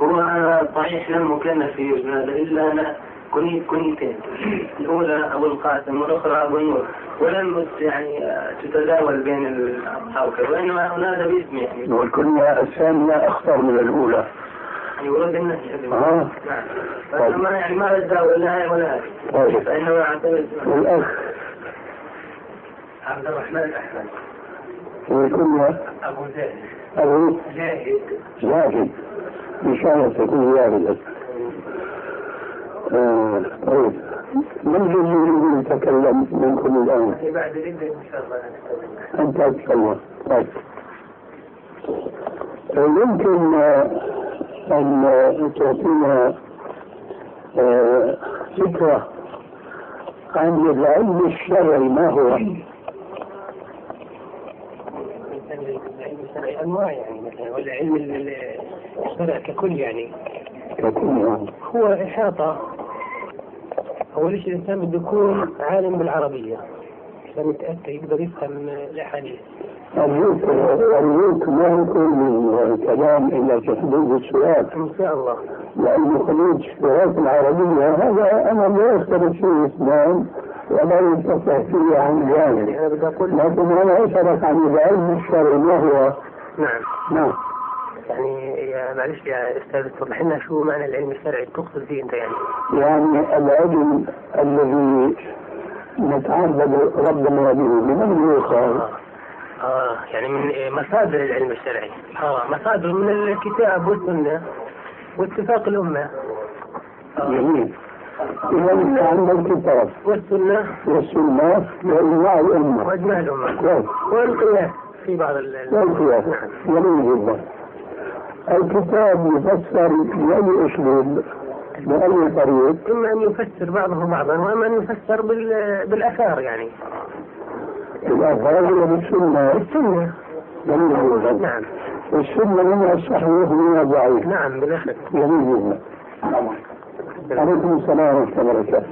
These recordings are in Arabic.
هو صحيح لم مكلف في هذا إلا أنا. كنيت كنيتين الأولى أبو القاسم والأخرى أبو النور. ولم يعني تتداول بين الأصحاب. وإنما هذا باسمي يعني والكنية الثانية أخطر من الأولى. يعني ولد الناس. آه. نعم. فأنا يعني ما أتداول لا هاي ولا هاي طيب. فإنما أعتمد والأخ؟ عبد الرحمن أحمد والكنية أبو زيد. أبو؟ زاهد. زاهد. إن شاء الله تكون زاهدا آه، طيب. من الذي يريد يتكلم منكم؟ يعني بعد إن شاء الله. أنت تتكلم طيب. يمكن آه، آه، تعطينا آه، فكرة عن العلم الشرعي. ما هو؟ العلم الشرعي انواع يعني مثلا ولا علم ال- الشرع ككل يعني. هو إحاطة. اول شيء الإنسان بده يكون عالم بالعربية؟ عشان يتاتى يقدر يفهم الأحاديث. أرجوك أرجوك ما يكون من كلام إلا تحديد السؤال. إن شاء الله. لأن خروج الشهادات العربية هذا أمر لا يختلف فيه اثنان ولا ينقطع فيه عن جانب يعني لكن أنا أسألك عن العلم الشرعي ما هو؟ نعم. نعم. يعني يا معلش يا أستاذ توضح لنا شو معنى العلم الشرعي؟ تقصد فيه أنت يعني؟ يعني العلم الذي نتعبد ربنا به بمن يؤخذ؟ آه آه يعني من مصادر العلم الشرعي. آه مصادر من الكتاب والسنة واتفاق الأمة. آه. جميل إذا عندك الكتاب والسنة. والسنة وإجماع الأمة. وإجماع الأمة. كويس. والقياس في بعض ال ال- والقياس جميل جدا. الكتاب يفسر بأي أسلوب بأي طريق. إما أن يفسر بعضه بعضا وأما أن يفسر بال بالآثار يعني. الآثار ولا بالسنة. السنة جميل جدا نعم. السنة منها الصحيح ومنها الضعيف نعم بلا شك جميل جدا. عليكم السلام ورحمة الله وبركاته.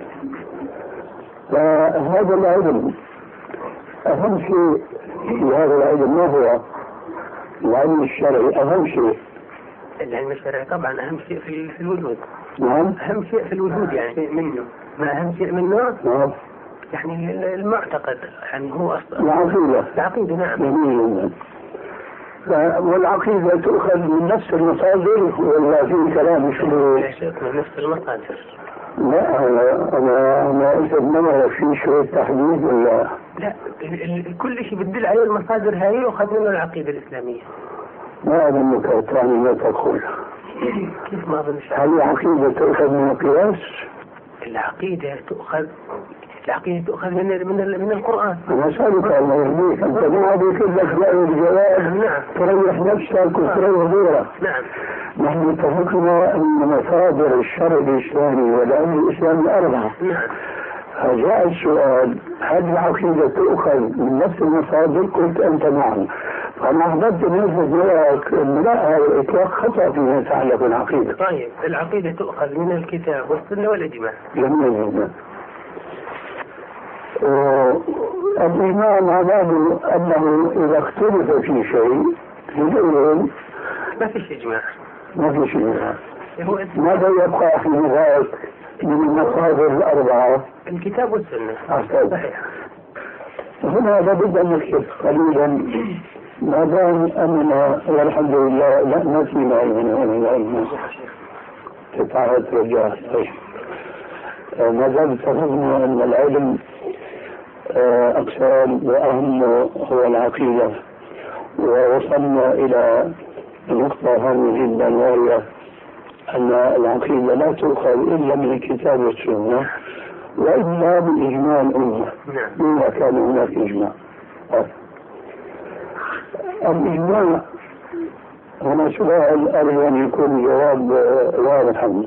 فهذا العلم أهم شيء في هذا العلم ما هو؟ العلم الشرعي أهم شيء. العلم الشرعي طبعا أهم شيء في الوجود. نعم. أهم شيء في الوجود يعني منه. ما أهم شيء منه؟ نعم. يعني ال- المعتقد يعني هو أصلا. العقيدة. العقيدة نعم. جميل. والعقيدة تؤخذ من نفس المصادر ولا في كلام شنو؟ من نفس المصادر. لا أنا أنا أنا قلت إنما في شوية تحديد ولا؟ لا كل شيء بتدل عليه المصادر هاي يؤخذ منه العقيدة الإسلامية. ما أظنك تعني ما تقول. كيف ما أظنش. هل العقيدة تؤخذ من القياس؟ العقيدة تؤخذ العقيدة تؤخذ من من من القرآن. أنا أسألك الله يهديك. أنت ما بك لك لا الجواب نعم. تريح نفسك وتريح غيرك. نعم. نحن اتفقنا أن مصادر الشرع الإسلامي والعلم الإسلامي أربعة. نعم. فجاء السؤال هل العقيدة تؤخذ من نفس المصادر؟ قلت أنت نعم. يلفت نظرك أن لا هذا الإطلاق خطأ فيما يتعلق بالعقيدة. طيب العقيدة تؤخذ من الكتاب والسنة والإجماع. جميل جدا. آه، الإيمان معناه أنه إذا اختلف في شيء حينئذ ما فيش إجماع. ما في شيء هو ماذا يبقى في ذلك من المصادر الأربعة؟ الكتاب والسنة. أحسن صحيح. هنا لابد أن نكتب قليلا. ما دام أننا والحمد لله لا ما فينا من العلم تتعرض رجاء. طيب. ما دام اتفقنا أن العلم آه، أقسام وأهم هو العقيدة. ووصلنا إلى نقطة هامة جدا وهي أن العقيدة لا تؤخذ إلا من الكتاب والسنة وإلا بإجماع الأمة. نعم. إذا كان هناك إجماع. طيب. الإجماع هنا سؤال أرجو أن يكون جواب واضحا إن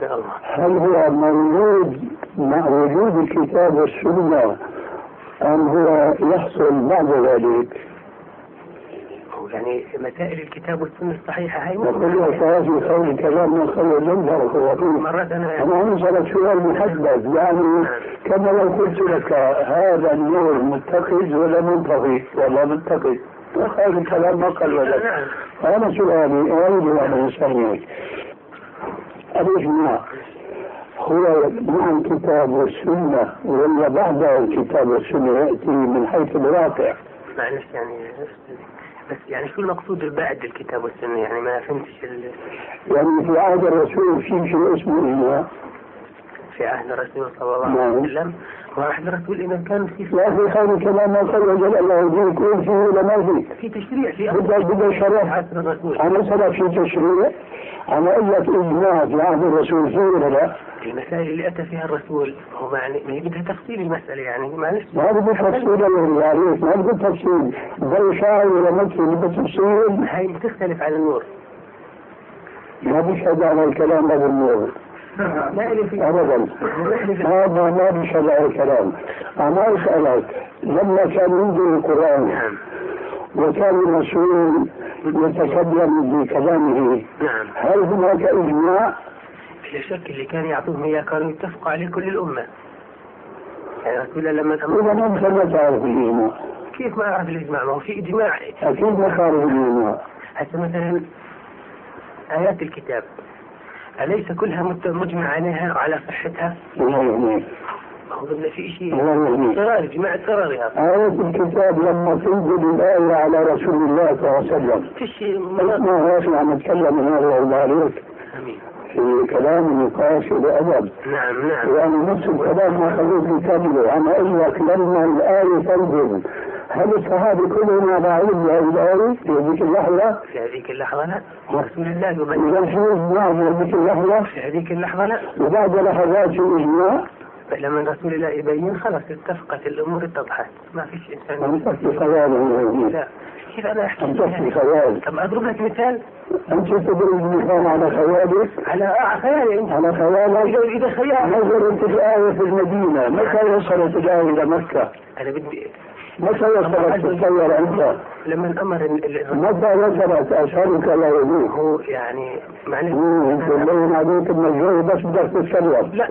شاء الله. هل هو موجود مع وجود الكتاب والسنة أم هو يحصل بعد ذلك؟ يعني مسائل الكتاب والسنة الصحيحة هاي وكل أساس يخلي كلام من خير هو مرات أنا أنا أسألك سؤال محدد يعني كما لو قلت لك هذا النور متخذ ولا منطفي ولا متخذ هذا الكلام ما قال ولا أنا سؤالي أريد أن أسألك الإجماع هو مع الكتاب والسنة ولا بعد الكتاب والسنة يأتي من حيث الواقع. معلش يعني بس يعني شو المقصود بعد الكتاب والسنة؟ يعني ما فهمتش ال... يعني في عهد الرسول في شيء اسمه إجماع في عهد الرسول صلى الله نعم. عليه وسلم وعهد الرسول إذا كان في لا في خير كلام ما قال وجل الله يجيك يكون فيه ولا ما فيه في تشريع في بدأ بدأ شرح عهد الرسول. أنا سبب في تشريع أنا أقول لك إجماع في عهد الرسول فيه ولا لا؟ المسائل اللي أتى فيها الرسول هو يعني ما هي بدها تفصيل المسألة يعني معلش ما بدي تفصيل عليك ما بدي تفصيل. زي شاعر ولا مكي بدي تفصيل. هاي بتختلف عن النور. ما بيشهد على الكلام هذا النور. في ابدا. هذا ما على الكلام. أنا أسألك لما كان ينزل القرآن وكان الرسول يتكلم بكلامه نعم. هل هناك إجماع؟ بلا شك اللي كان يعطوهم إياه كانوا يتفقوا عليه كل الأمة. يعني لما إذا انت ما تعرف الإجماع. كيف ما أعرف الإجماع؟ ما هو في إجماع. أكيد ما تعرف الإجماع. هسه مثلا آيات الكتاب. أليس كلها مجمع عليها وعلى صحتها؟ الله ما هو بدنا في شيء اجماع قراري هذا. آية الكتاب لما تنزل الآية على رسول الله صلى الله عليه وسلم. في شيء مناط- اسمع نتكلم من الله عليك. آمين. في كلام نقاش بأدب نعم نعم. يعني نفس الكلام ما خليت كامله أقول لك لما الآية تنزل هل الصحابة كلهم بهذه الآية في هذيك اللحظة؟ في هذيك اللحظة لا. رسول الله يبين إذا في إجماع في هذيك اللحظة. في هذيك اللحظة لا. وبعد لحظات في إجماع لما رسول الله يبين خلاص اتفقت الأمور اتضحت. ما فيش انسان لا. كيف أنا أحكي خيال طب أضرب لك مثال. أنت تدري المثال على خيالك على خيالي أنت. على خيالك اذا اذا خيال نزلت الآية في المدينة. متى وصلت الآية إلى مكة؟ أنا بدي متى وصلت تتصور أنت؟ لما أمر ال- ال- متى وصلت أسألك لا يديك؟ هو يعني معلش. أنت مبين عليك الجو بس بدك تتكلم لا.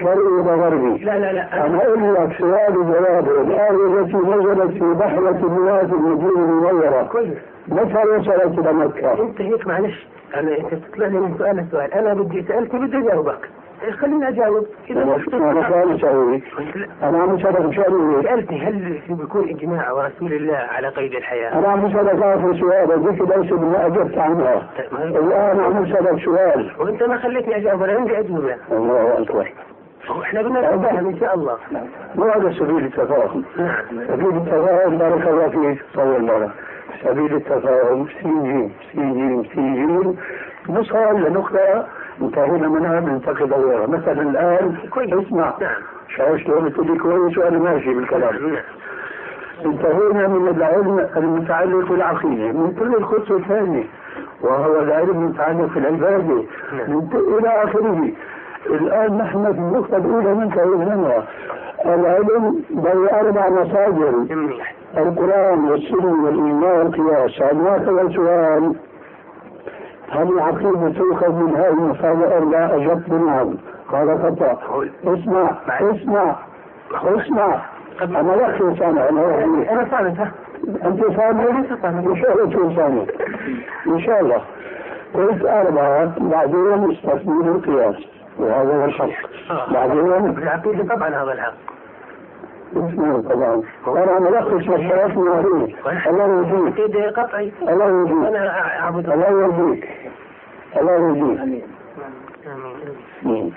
شرقي ولا غربي. لا لا لا. أنا أقول لك سؤال وجواب الآية التي نزلت في بحرة مياه المدينة المنورة. كويس متى وصلت إلى مكة؟ انت هيك معلش أنا أنت بتطلع لي من سؤال لسؤال. أنا بدي سالت بدي أجاوبك. إيه، خليني أجاوب. إذا قلت لا. أنا عم أسألك سؤال سألتني هل بيكون إجماع ورسول الله على قيد الحياة؟ أنا عم أسألك آخر سؤال. أديك ليس ما أجبت عنها. طيب، هي- الآن عم أسألك سؤال وأنت ما خليتني أجاوب أنا عندي أجوبة. الله أكبر. هو إحنا بدنا نتفاهم إن شاء الله. ما هذا سبيل التفاهم؟ نعم. سبيل التفاهم بارك الله فيك. طول الله سبيل التفاهم سين جيم سين جيم نصها لنقطة انتهينا منها ننتقل غيرها مثلا الآن كويس. اسمع. نعم. شايف شلون تقول لي كويس وأنا ماشي بالكلام. نعم. انتهينا من العلم المتعلق بالعقيدة من كل الخطوة الثانية وهو العلم المتعلق بالعبادة من إلى آخره. الآن نحن في النقطة الأولى منتهي منها. العلم له أربع مصادر. القرآن والسنة والإيمان والقياس هناك سؤال هل العقيدة تؤخذ من هذه المصادر الأربعة أجبت بنعم قال خطأ. اسمع اسمع اسمع. أنا وقت سامع أنا أنا صامت ها؟ أنت سامع؟ إن شاء الله تكون سامع. إن شاء الله. قلت أربعة بعدين استثمر القياس. وهذا هو الحق. بعدين العقيده طبعا هذا الحق. أنا ملخص مشاركنا عليه الله يهديك الله يهديك أنا أعبد الله. يهديك الله يهديك آمين. مم.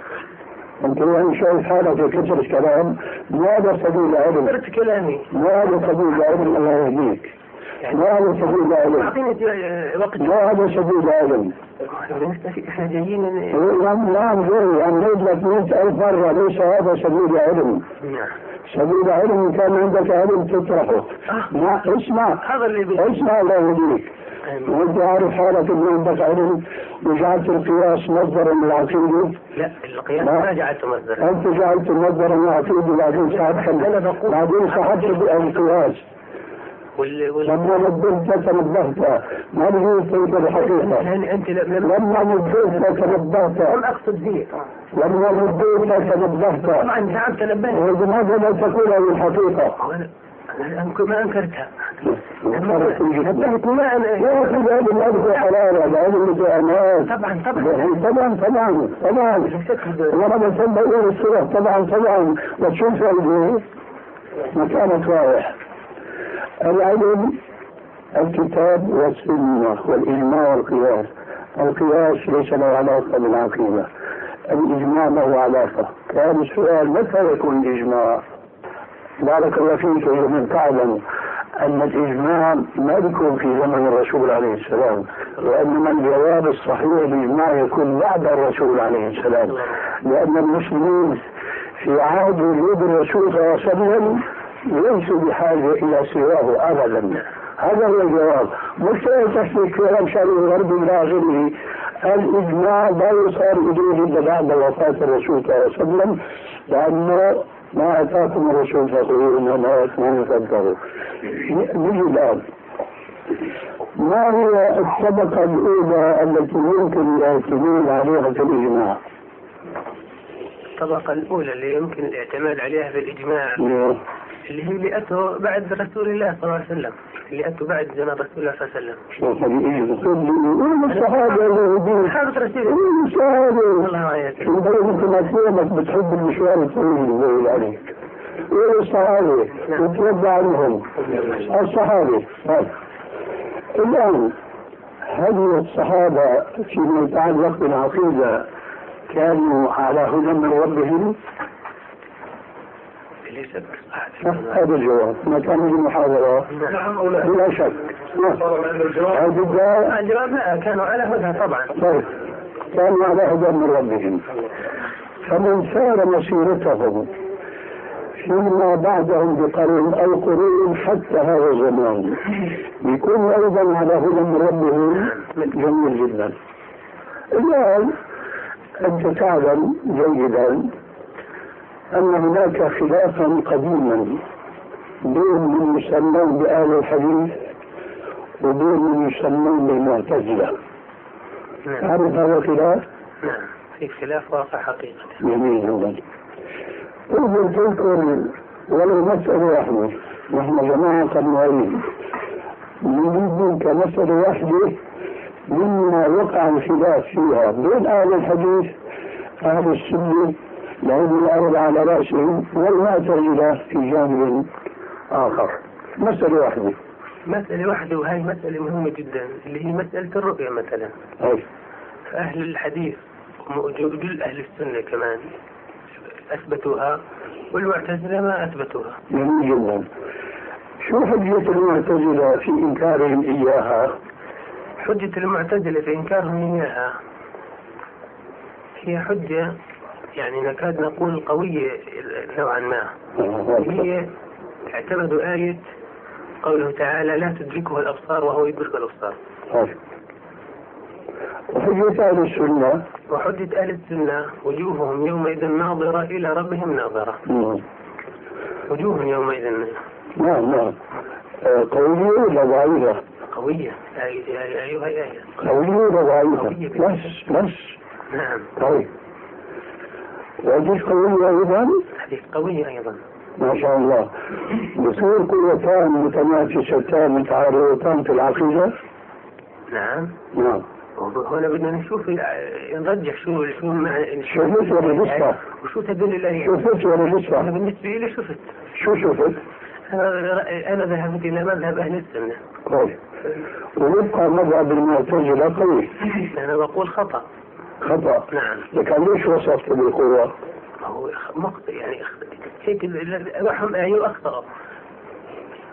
أنت الان شايف حالك في كثر الكلام. ما هذا سبيل العلم كلامي. ما هذا سبيل العلم الله يهديك ما هذا سبيل العلم أعطيني آه، وقت. ما هذا سبيل العلم إحنا جايين نعم نعم عم لك مئة ألف مرة. ليس هذا سبيل العلم نعم. سبيل العلم إن كان عندك علم تطرحه. آه. ما اسمع. هذا اللي. اسمع الله يهديك وانت عارف حالك إنه عندك علم؟ وجعلت القياس مصدرا للعقيده لا القياس ما؟ جعلته مصدرا أنت جعلت مصدرا للعقيده بعدين سحبت بعدين سحبت القياس وال... وال... لما نبهت تنبهت ما بجوز تنبه الحقيقة. يعني أنت لم... لما نبهت تنبهت لم أقصد ذيك لما نبهت تنبهت طبعا نعم تنبهت ولماذا لا تقول هذه الحقيقة؟ أنا ما أنكرتها. نبهت ما أنا يا أخي هذا الأرض حلاله هذه المداهمات طبعا طبعا. طبعا طبعا طبعا. وأنا بسمى اول الصورة؟ طبعا طبعا. وتشوف مكانك رايح العلم الكتاب والسنة والإجماع والقياس. القياس ليس له علاقة بالعقيدة. الإجماع له علاقة. كان السؤال متى يكون الإجماع؟ بارك الله فيك إذا من تعلم أن الإجماع ما بيكون في زمن الرسول عليه السلام وإنما الجواب الصحيح الإجماع يكون بعد الرسول عليه السلام. لأن المسلمين في عهد وجود الرسول صلى الله عليه وسلم ليسوا بحاجة إلى سواه أبدا. هذا هو الجواب. مش تشريك كلام شرعي غربي إلى آخره. الإجماع لا يصار إليه إلا بعد وفاة الرسول صلى الله عليه وسلم لأنه ما أتاكم الرسول فخذوه إنما أتمنى فانتهوا. نجي الآن. ما هي الطبقة الأولى التي يمكن الاعتماد عليها في الإجماع؟ الطبقة الأولى اللي يمكن الاعتماد عليها في الإجماع اللي هي اللي أتوا بعد رسول الله صلى الله عليه وسلم اللي أتوا بعد زمن رسول الله صلى الله عليه وسلم الصحابة صحابة رسول الله الصحابة الله انت يمكن ما بتحب المشوار الطويل زي عليك إيه الصحابة وتربى عنهم الصحابة الآن هل الصحابة فيما يتعلق بالعقيدة كانوا على هدى من ربهم؟ ليس هذا الجواب. ما كان في المحاضرة بلا شك. هذا الجواب لا كانوا على هدى طبعا. طيب. كانوا على هدى من ربهم. فمن سار مسيرتهم فيما بعدهم بقرون أو قرون حتى هذا الزمان. يكون أيضا على هدى من ربهم جميل جدا. الان انت تعلم جيدا أن هناك خلافا قديما بين من يسمون بأهل الحديث وبين من يسمون بالمعتزلة. نعم. تعرف هذا الخلاف؟ نعم. في خلاف واقع حقيقة. جميل جدا. أريد تذكر ولو مسألة واحدة نحن جماعة قنوعين نريد منك مسألة واحدة مما وقع الخلاف فيها. بين أهل الحديث أهل السنة لهم الأرض على رأسهم والمعتزلة في جانب آخر. مسألة واحدة. مسألة واحدة وهي مسألة مهمة جدا اللي هي مسألة الرؤية مثلا. أي. فأهل الحديث وجل أهل السنة كمان أثبتوها والمعتزلة ما أثبتوها. جميل جدا. شو حجة المعتزلة في إنكارهم إياها؟ حجة المعتزلة في إنكارهم إياها هي حجة يعني نكاد نقول قوية نوعا ما هي اعتمدوا آية قوله تعالى لا تدركه الأبصار وهو يدرك الأبصار. وحجة أهل السنة وحجة أهل السنة وجوههم يومئذ ناظرة إلى ربهم ناظرة مم. وجوه يومئذ نعم نعم آه، قوية ولا ضعيفة؟ قوية. أي- أي- أيها آية قوية ولا ضعيفة؟ قوية. بس بس نعم. طيب وجيش قوية أيضا؟ حديث قوية أيضا. ما شاء الله. بصير قوتان متنافستان متعارضتان في العقيدة؟ نعم. نعم. هنا بدنا نشوف نرجح شو شو معنى شفت ولا لسه؟ وشو تدل الآية شفت ولا لسه؟ بالنسبة لي شفت. شو شفت؟ أنا ذهبت إلى مذهب أهل السنة. طيب. ويبقى مذهب المعتزلة قوي. أنا بقول خطأ. خطأ. نعم. لكن ليش وصفت بالقوة؟ ما هو مقطع يعني هيك وأخطأوا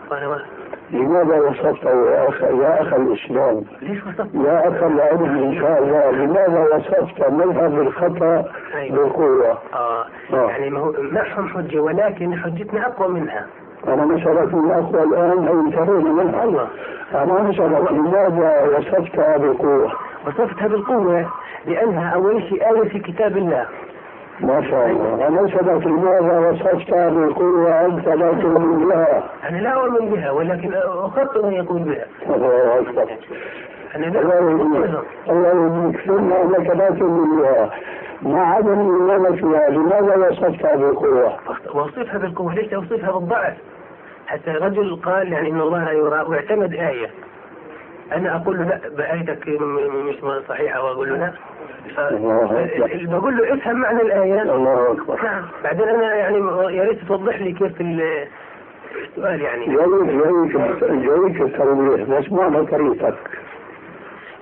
فأنا ما لماذا وصفته يا أخ يا أخ الإسلام؟ ليش وصفت يا أخ العلم إن شاء الله. لماذا وصفت مذهب الخطأ أيوة. بالقوة؟ آه. آه. يعني ما هو معهم حجة ولكن حجتنا أقوى منها. أنا مسألة الأخوة الآن أو انتهينا منها الله. أنا مسألة لماذا وصفتها بالقوة؟ وصفتها بالقوة لأنها أول شيء آية في كتاب الله. ما شاء الله. أنا مسألة لماذا وصفتها بالقوة أنت لا تؤمن بها؟ أنا لا أؤمن بها ولكن أخطئ أن يكون بها. الله أكبر. أنا لا الله أؤمن يهديك بها. الله يهديك ثم أنك لا تؤمن بها. مع عدم إيمانك بها لماذا وصفتها بالقوة؟ وأوصفها بالقوة ليس أوصفها بالضعف حتى رجل قال يعني إن الله لا يرى واعتمد آية. أنا أقول له لا بآيتك مش صحيحة وأقول له لا بقول له افهم معنى الآية. الله أكبر. نعم. بعدين أنا يعني يا ريت توضح لي كيف ال- السؤال يعني. جايك جايك جايك التوضيح بس معنى طريقتك.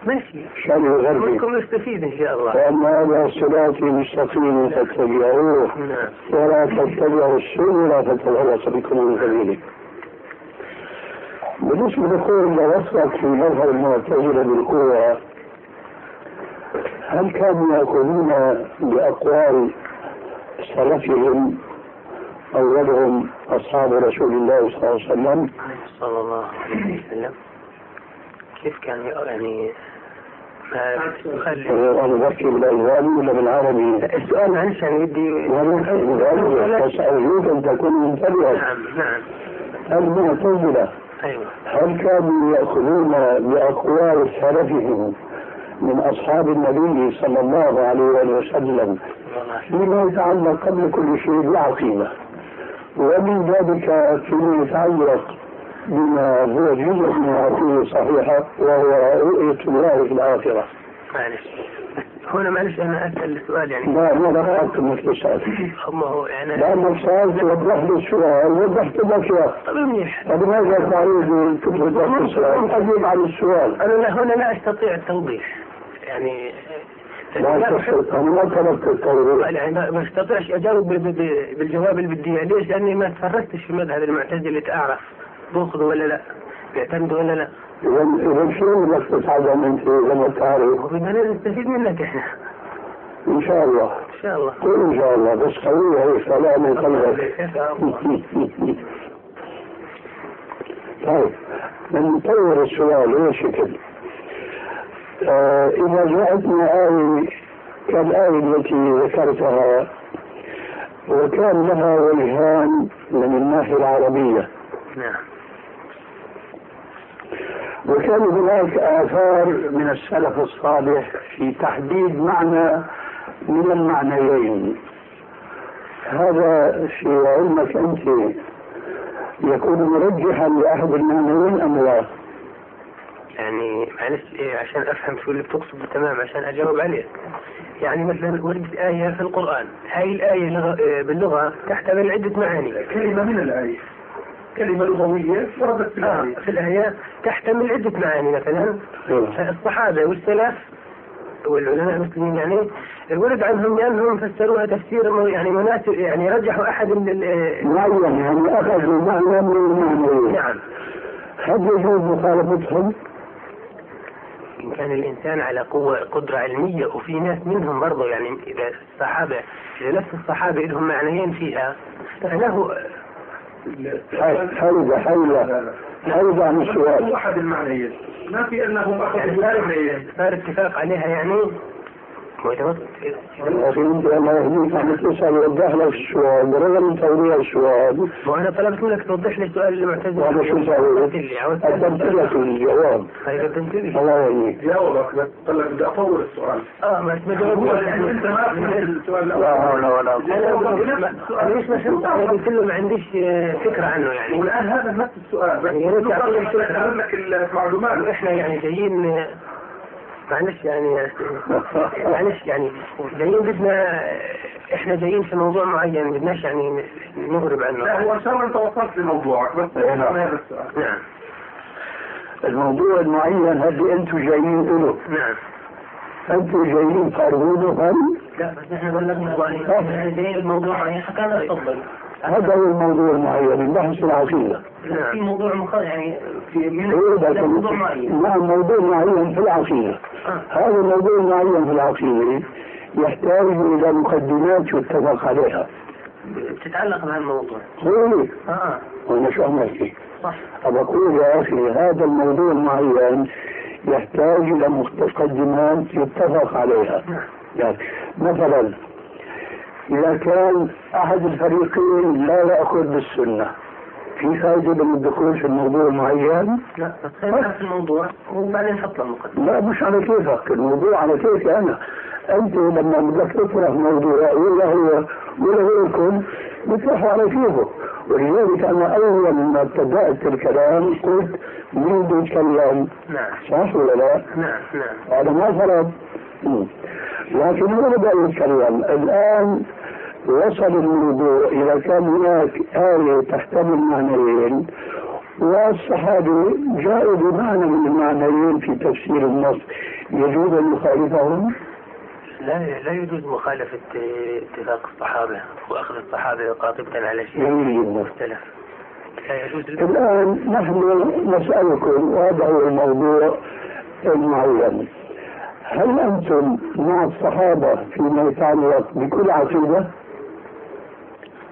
ماشي. عشان يغربي منكم يستفيد إن شاء الله. وأن هذا صراطي مستقيم فاتبعوه. نعم. ولا تتبعوا السبل فتفرق بكم من سبيله. بالنسبة لقول وصفك في مذهب المعتزلة بالقوة هل كانوا يأخذون بأقوال سلفهم أولهم أصحاب رسول الله صلى الله عليه وسلم؟ صلى الله عليه وسلم. كيف كان يعني بحكي بالألغام ولا بالعربي؟ السؤال معلش يعني بدي أن تكون منتبها نعم نعم. المعتزلة أيوه. هل كانوا يأخذون بأقوال سلفهم من أصحاب النبي صلى الله عليه وسلم فيما يتعلق قبل كل شيء بالعقيدة ومن ذلك فيما يتعلق بما هو جزء من العقيدة الصحيحة وهو رؤية الله في الآخرة. معلش. هنا معلش أنا أسأل السؤال يعني. لا ما دخلت مثل السؤال. هم هو يعني. لأنك سألت وضح لي السؤال وضحت لك طب منيح فلماذا تعيد تفرد السؤال؟ أجيب عن السؤال. أنا لا هنا لا أستطيع التوضيح. يعني لا تستطيع أنا ما طلبت التوضيح. يعني ما ما استطيعش أجاوب بال- بال- بالجواب اللي بدي إياه. ليش؟ لأني ما تفرجتش في مذهب المعتزلة اعرف باخذوا ولا لا؟ بيعتمدوا ولا لا؟ إذا إذا شو بدك تتعلم أنت لما تعرف؟ وبدنا نستفيد منك إحنا. إن شاء الله. إن شاء الله. قل إن شاء الله. بس قوية هي صلاة من قلبك. طيب. نطور السؤال هو شكل. آه إذا جاءتنا آية كالآية التي ذكرتها وكان لها وجهان من الناحية العربية. نعم. وكان هناك آثار من السلف الصالح في تحديد معنى من المعنيين. هذا في علمك أنت. يكون مرجحا لأحد المعنيين أم لا؟ يعني معلش إيه عشان أفهم شو اللي بتقصده تمام عشان أجاوب عليك يعني مثلا وردت آية في القرآن. هاي الآية إيه باللغة تحتمل عدة معاني. كلمة من الآية. كلمة لغوية وردت في آه الآية في الآية تحتمل عدة معاني مثلا. الصحابة والسلف والعلماء المسلمين يعني ورد عنهم بأنهم فسروها تفسير يعني مناسب يعني رجحوا أحد ال- ال- معين يعني أخذوا معنى من المعنيين نعم. هل يجوز مخالفتهم؟ إن كان الإنسان على قوة قدرة علمية وفي ناس منهم برضه يعني إذا الصحابة إذا نفس الصحابة لهم معنيين فيها فله حيدة حيدة حيدة عن السؤال هو أحد المعنيين ما في أنهم يعني أخذوا صار اتفاق عليها يعني انت الله يهديك عم تسال وضح لك السؤال برغم توضيح السؤال وأنا طلبت منك توضح لي السؤال المعتزل وأنا شو سويت؟ قدمت لك الجواب. قدمت لي. الله يهديك جاوبك بدي أطور السؤال. آه ما ما هو جاوبت يعني أنت ما فهمت السؤال لا حول ولا ما- أنا ليش ما فهمت أنا قلت له ما عنديش آه، فكرة عنه يعني. والآن هذا نفس السؤال بس يا ريت تعطيني لك المعلومات. إحنا يعني جايين آه، معلش يعني معلش يعني جايين بدنا إحنا جايين في موضوع معين بدناش يعني نغرب لا عنه هو إن شاء الله أنت وصلت لموضوعك بس نعم. نعم. الموضوع المعين هذا أنتم جايين له نعم. أنتم جايين ترغبونه هم لا بس إحنا بلغنا الموضوع معين حكينا تفضل. هذا هو الموضوع المعين. البحث العقيدة نعم في موضوع مخ يعني في من إيه موضوع معين. نعم موضوع معين في العقيدة آه. هذا الموضوع المعين في العقيدة يحتاج إلى مقدمات يتفق عليها. بتتعلق بهالموضوع. قولي آه وأنا شو عملت صح. أقول يا أخي هذا الموضوع معين يحتاج إلى مقدمات يتفق عليها. يعني مثلا إذا كان أحد الفريقين لا يأخذ بالسنة. في فائدة من الدخول في الموضوع معين؟ لا في الموضوع وبعدين نحط له مقدمة. لا مش على كيفك. الموضوع على كيفي أنا. أنت لما بدك تطرح موضوع ولا هو ولا هو الكل بتطرحه على كيفه. ولذلك أنا أول ما ابتدأت الكلام قلت مين بده يتكلم نعم. صح ولا لا؟ نعم نعم. هذا ما فرض. لكن هو بدأ يتكلم الآن وصل الموضوع إذا كان هناك آية تحتمل معنيين والصحابة جاءوا بمعنى من المعنيين في تفسير النص. يجوز أن يخالفهم؟ لا لا يجوز مخالفة اتفاق الصحابة وأخذ الصحابة قاطبة على شيء مختلف. لا يجوز. الآن نحن نسألكم هو الموضوع المعين. هل أنتم مع الصحابة فيما يتعلق بكل عقيدة؟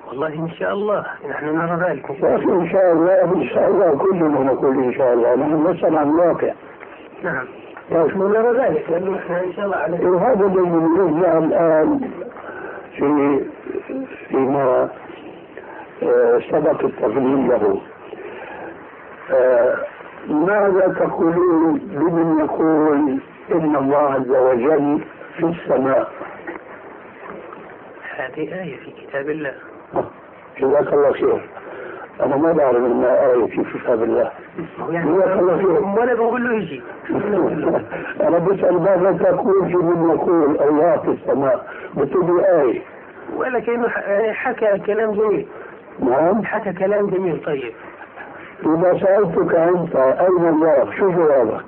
والله إن شاء الله نحن نرى ذلك. إن يا شاء الله إن شاء الله إن شاء الله كلنا نقول إن شاء الله نحن نسأل عن الواقع. نعم. طيب نحن نرى ذلك لأنه إحنا إن شاء الله على وهذا الذي نرجع الآن في فيما آه، سبق التقديم له. آه، ماذا تقولون لمن يقول إن الله عز وجل في السماء؟ هذه آية في كتاب الله. جزاك الله خير. أنا ما بعرف إنها آية في كتاب الله. يعني جزاك الله خير. ولا بقول له يجي. أنا بسأل ماذا تقول في من يقول الله في السماء. بتقول آية. ولا كأنه ح- يعني حكى كلام جميل. نعم. حكى كلام جميل. طيب. إذا سألتك أنت أين الله؟ شو جوابك؟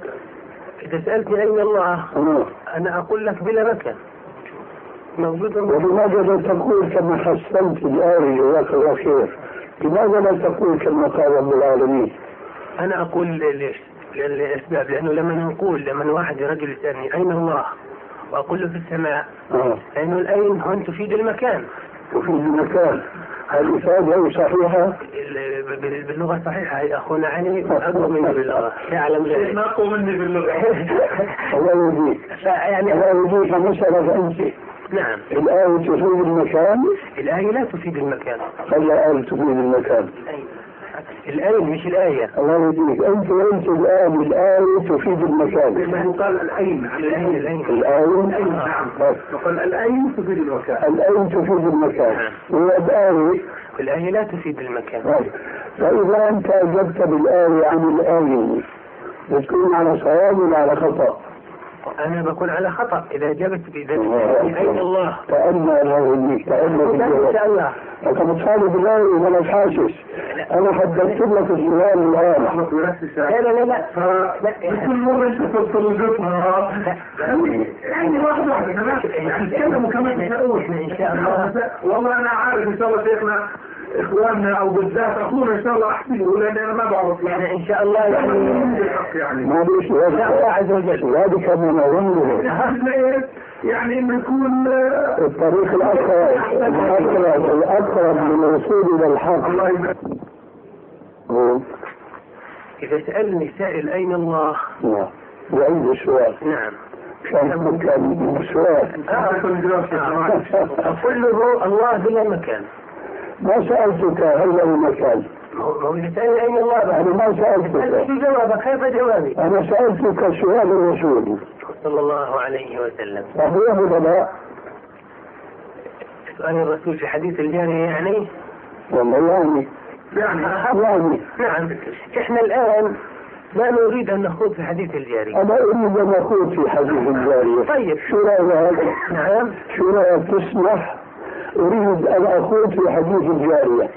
إذا سألتني أين الله أنا أنا أقول لك بلا مكان. ولماذا لا تقول كما حسنت الآية جزاك الله خير لماذا لا تقول كما قال رب العالمين؟ أنا أقول ليش؟ لأن الأسباب لأنه لما نقول لما واحد رجل يسألني أين الله؟ وأقول له في السماء. آه. لأنه الأين هون تفيد المكان. وفي المكان. الإفادة صحيحة؟ باللغة الصحيحة يا أخونا علي أقوى مني باللغة. يعلم ذلك. أقوى مني باللغة. الله يهديك يعني الله يهديك مسألة أنت. نعم. الآية تفيد المكان؟ الآية لا تفيد المكان. ولا آية تفيد المكان. الآية مش الآية. الله يهديك أنت وأنت الآن الآية تفيد المكان. ما هو قال الأين الآية الآية الآية نعم. طيب. وقال الأين تفيد المكان. الآية تفيد المكان. والآية الآية لا تفيد المكان. طيب. فإذا أنت أجبت بالآية عن الآية بتكون على صواب ولا على خطأ؟ أنا بكون على خطأ إذا جبت إذا أين الله؟ تأمل الله. يهديك تأمل الله. أنت بتصالح بالآية ولا حاسس. أنا حددت لك السؤال الآن أحمد بنفس لا لا لا لا. فكل مرة أنت تستلزمها يعني واحدة واحدة كمان تتكلموا كمان إن شاء الله. والله أنا عارف إن شاء الله شيخنا إخواننا أو بالذات أخونا إن شاء الله أحسنه لأن أنا ما بعرف يعني. إن شاء الله يعني بالحق يعني. ما ليش الله عز وجل ذلك من إيه؟ يعني إنه يكون آه، الطريق الأقرب الأقرب الأقرب للوصول إلى الحق. الله يبارك. إذا سألني سائل أين الله؟ نعم. يعيد السؤال؟ نعم. كان كان من السؤال أقول له الله بلا مكان. ما سألتك هل له مكان هو هو إذا سألني أين الله؟ أنا ما سألتك. جوابك؟ كيف جوابي؟ أنا سألتك سؤال الرسول. صلى الله عليه وسلم. صحيح ولا لا؟ سؤال الرسول في حديث الجارية يعني؟ والله يعني. يعني يعني. نعم. إحنا الآن لا نريد أن نخوض في حديث الجارية أنا أريد أن أخوض في حديث الجارية طيب. شو رأيك؟ نعم. شو رأيك؟ تسمح؟ أريد أن أخوض في حديث الجارية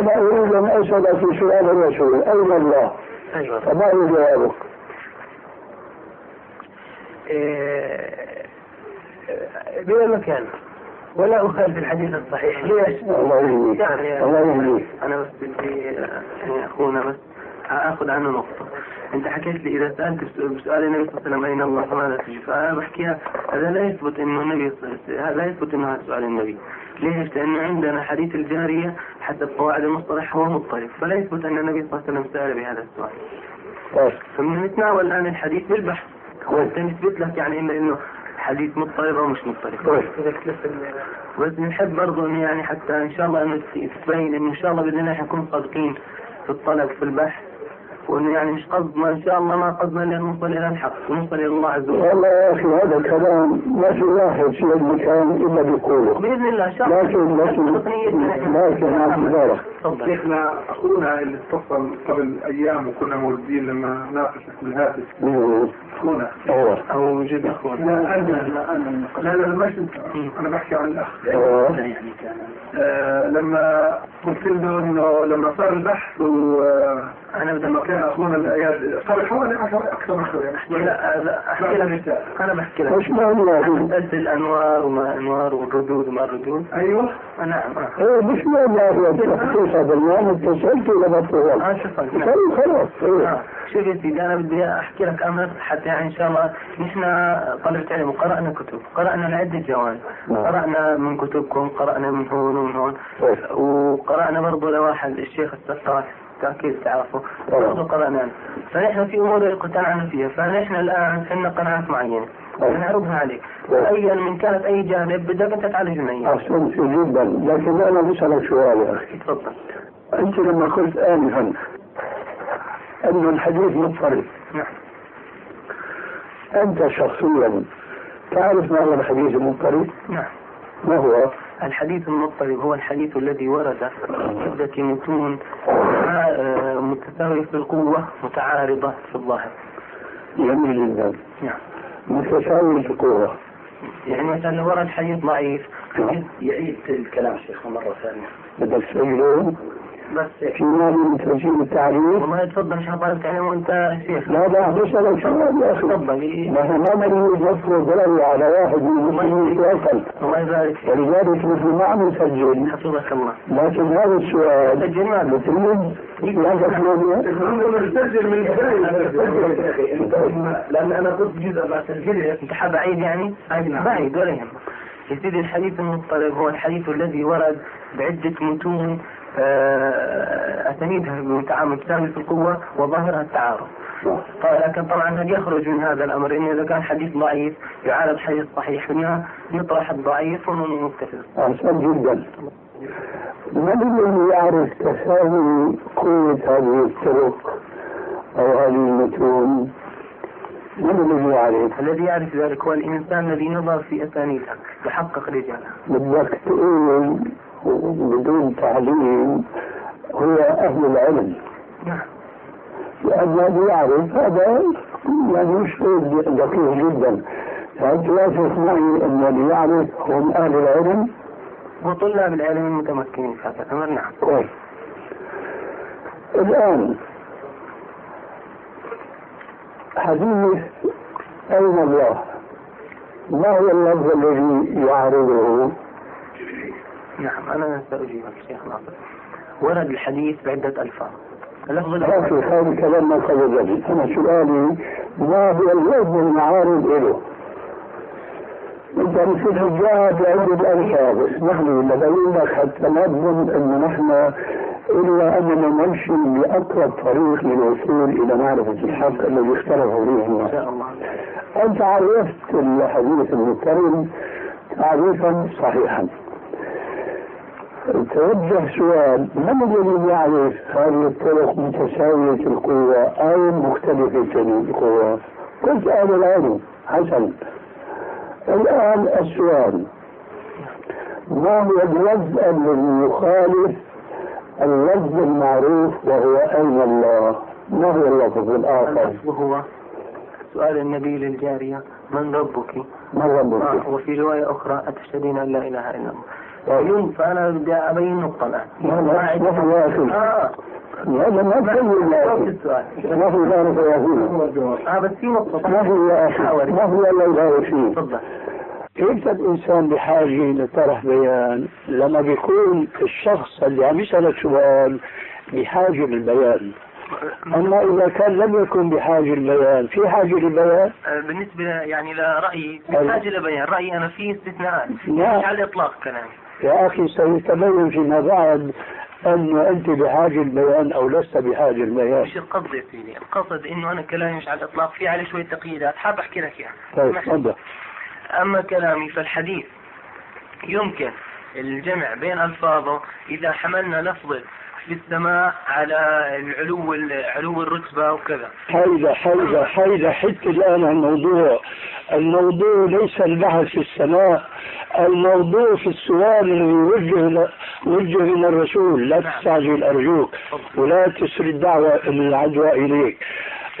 أنا أريد أن أسأل في سؤال الرسول أين الله؟ أيوة. فما هو جوابك؟ إيه، بلا مكان. ولا أخالف الحديث الصحيح. ليش؟ الله يهديك. يعني الله يهديك. أنا بس بدي يعني أخونا. بس آخذ عنه نقطة. أنت حكيت لي إذا سألت بسؤال النبي صلى الله عليه وسلم أين الله فماذا تجيب فأنا بحكيها هذا لا يثبت إنه النبي لا يثبت إنه هذا سؤال النبي. ليش؟ لأنه عندنا حديث الجارية حسب قواعد المصطلح هو مضطرب فلا يثبت أن النبي صلى الله عليه وسلم سأل بهذا السؤال. طيب. فبنتناول الآن الحديث بالبحث. وانت نثبت لك يعني انه إنه حديث مضطرب أو مش مضطرب. طيب. بس نحب برضه يعني حتى إن شاء الله انه تبين انه إن شاء الله بإذن الله حنكون صادقين في الطلب في البحث. وإنه يعني مش قصدنا ان شاء الله ما قصدنا الا نوصل إلى الحق ونوصل إلى الله عز وجل. والله يا أخي هذا الكلام ما في واحد في المكان إلا بيقوله. بإذن الله إن شاء الله. لكن لكن لكن ما في ذلك تفضل شيخنا أخونا اللي اتصل قبل أيام وكنا موجودين لما ناقشك بالهاتف. أخونا. أيوه أو جد أخونا. لا أنا لا أنا لا لا مش أنا بحكي عن الأخ. أيوه آه لما قلت له إنه لما صار البحث و أنا بدي لما كان أخونا الاياد صار حوالي 10 أكثر من شوي أحكي لا لا أحكي لك أنا بحكي لك. مسألة الأنوار وما أنوار والردود وما الردود. أيوه. نعم. إيه مش معنى التخصيص هذا اليوم اتصلت ولا آه شوف نعم. طيب خلاص إيه آه. شوف يا سيدي أنا بدي أحكي لك أمر حتى يعني إن شاء الله. نحن طلبة علم وقرأنا كتب. قرأنا لعدة جوانب. نعم. قرأنا من كتبكم قرأنا من هون ومن هون. طيب. وقرأنا برضه لواحد الشيخ السقاف تأكيد تعرفه. طبعا. برضه قرأنا. فنحن في أمور اقتنعنا فيها فنحن الآن عندنا قناعات معينة. طيب. نعرضها عليك. طيب. ايا من كانت أي جانب بدك أنت تعالجنا اياه احسنت جدا. لكن أنا بسالك سؤال يا أخي. تفضل. أنت لما قلت انفا انه الحديث مضطرب. نعم. أنت شخصيا تعرف ما هو الحديث المضطرب؟ نعم. ما هو؟ الحديث المضطرب هو الحديث الذي ورد عدة متون آه، متساوية في القوة متعارضة في الظاهر. جميل جدا. نعم. متساوي القوة. يعني مثلا ورد حديث ضعيف نعم. يعيد الكلام شيخنا مرة ثانية. بدك تسجله بس. في مال من تسجيل التعريف والله تفضل مش طالب تعلم وانت شيخ. لا لا بسألك سؤال يا أخي. تفضل ما هو ما نريد نفرض رأي على واحد من المسلمين يتوكل الله يبارك فيك. ولذلك نحن ما عم نسجل حفظك الله. لكن هذا السؤال سجل لا تسمعني نسجل من البدايه لأن أنا قلت جزء ما سجله انت حاب بعيد يعني؟ بعيد ولا يهمك يا سيدي الحديث المضطرب هو الحديث الذي ورد بعدة متون أسانيدها متعامل تساوي في القوة وظاهرها التعارض. طيب لكن طبعا هل يخرج من هذا الأمر إنه إذا كان حديث ضعيف يعارض حديث صحيح هنا يطرح الضعيف ومن متفق. أحسن جدا من الذي يعرف تساوي قوة هذه الطرق أو هذه المتون من الذي يعرف الذي يعرف ذلك هو الإنسان الذي نظر في أسانيدها يحقق رجالها. بدك تقول بدون تعليم هو أهل العلم نعم. لأن الذي يعرف هذا يعني مش دقيق جدا هل توافق معي أن الذي يعرف هم أهل العلم؟ وطلاب العلم المتمكنين في هذا الأمر نعم. كويس الآن حديث أين الله؟ ما هو اللفظ الذي يعرضه؟ نعم أنا سأجيبك شيخ ناصر. ورد الحديث بعدة ألفاظ. ما في هذا كلام ما ذلك، أنا سؤالي ما هو اللفظ المعارض له؟ انت الجواب لعدة الألفاظ، اسمح لي بقول لك حتى نضمن أنه نحن إلا أننا نمشي بأقرب طريق للوصول إلى معرفة الحق الذي اختلفوا فيه الناس. أنت عرفت الحديث المضطرب تعريفا صحيحا توجه سؤال من الذي يعرف هذه الطرق متساوية القوة أو مختلفة القوة؟ قلت أهل العلم حسن الآن السؤال ما هو اللفظ الذي يخالف اللفظ المعروف وهو أين الله؟ ما هو اللفظ الآخر؟ الأصل هو سؤال النبي للجارية من ربك؟ ما ربك؟ آه، وفي رواية أخرى أتشهدين أن لا إله إلا الله. يوم فأنا بدي لي يا أخي آه. هذا ما تسوي السؤال. ما في ذلك يا آه بس في نقطة. ما أخي حاوري. ما في إلا يداوي فيه تفضل. كيف الإنسان بحاجة لطرح بيان لما بيكون الشخص اللي عم يسألك سؤال بحاجة للبيان؟ أما إذا كان لم يكن بحاجة البيان في حاجة للبيان آه، بالنسبة يعني لرأيي بحاجة لبيان رأيي أنا في استثناءات نعم. مش على الإطلاق كلامي. يا أخي سيتبين فيما بعد أن أنت بحاجة البيان أو لست بحاجة البيان. مش القصد يا سيدي القصد إنه أنا كلامي مش على الإطلاق في عليه شوية تقييدات حاب أحكي لك إياها طيب اسمح لي. تفضل. أما كلامي فالحديث يمكن الجمع بين ألفاظه إذا حملنا لفظ في السماء على العلو علو الرتبة وكذا. حيدة حيدة حيدة. حتى الآن الموضوع الموضوع ليس البحث في السماء الموضوع في السؤال الذي وجه وجه من الرسول. لا تستعجل أرجوك ولا تسري الدعوة العدوى إليك.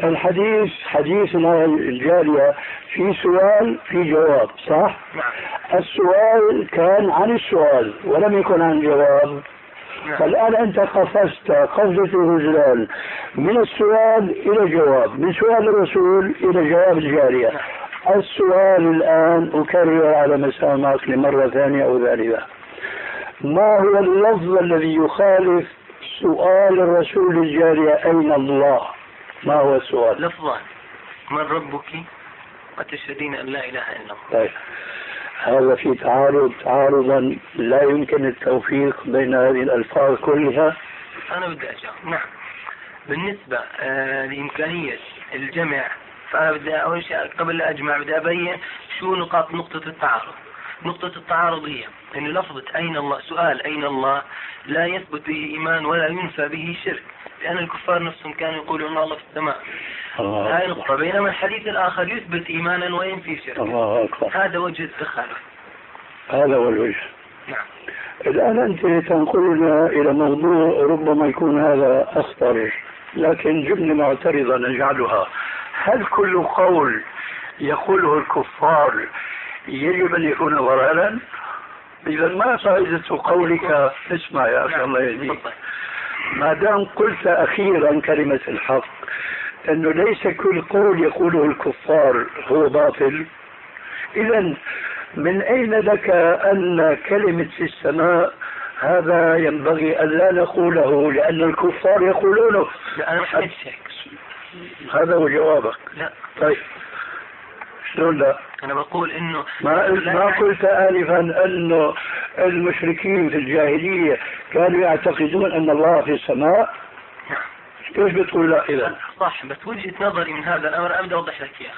الحديث حديثنا الجارية في سؤال في جواب صح؟ نعم. السؤال كان عن السؤال ولم يكن عن جواب. نعم فالآن أنت قفزت قفزة الرجلان من السؤال إلى جواب من سؤال الرسول إلى جواب الجارية. السؤال الآن أكرر على مسامعك لمرة ثانية أو ثالثة. ما هو اللفظ الذي يخالف سؤال الرسول الجارية؟ أين الله؟ ما هو السؤال؟ لفظان. من ربك؟ وتشهدين أن لا إله إلا الله. طيب. هذا في تعارض تعارضا لا يمكن التوفيق بين هذه الألفاظ كلها. أنا بدي أجاوب. نعم. بالنسبة آه لإمكانية الجمع فأنا بدي أول شيء قبل لا أجمع بدي أبين شو نقاط نقطة التعارض. نقطة التعارض هي أن لفظة أين الله سؤال أين الله؟ لا يثبت به إيمان ولا ينفى به شرك لأن الكفار نفسهم كانوا يقولون الله في السماء. الله هاي نقطة بينما الحديث الآخر يثبت إيمانا وينفي شركا الله أكبر. هذا وجه التخالف هذا هو الوجه. نعم. الآن أنت تنقلنا إلى موضوع ربما يكون هذا أخطر لكن جملة معترضة نجعلها. هل كل قول يقوله الكفار يجب أن يكون ضلالا؟ إذا ما فائدة قولك؟ اسمع يا أخي الله يهديك. ما دام قلت أخيرا كلمة الحق أنه ليس كل قول يقوله الكفار هو باطل. إذا من أين لك أن كلمة في السماء؟ هذا ينبغي أن لا نقوله لأن الكفار يقولونه. لا أنا ما هذا هو جوابك. لا. طيب. شلون لا. أنا بقول إنه ما ما قلت آنفا أنه المشركين في الجاهلية كانوا يعتقدون أن الله في السماء. كيف بتقول لا؟ إذا. صح بس وجهة نظري من هذا الأمر أنا بدي أوضح لك إياه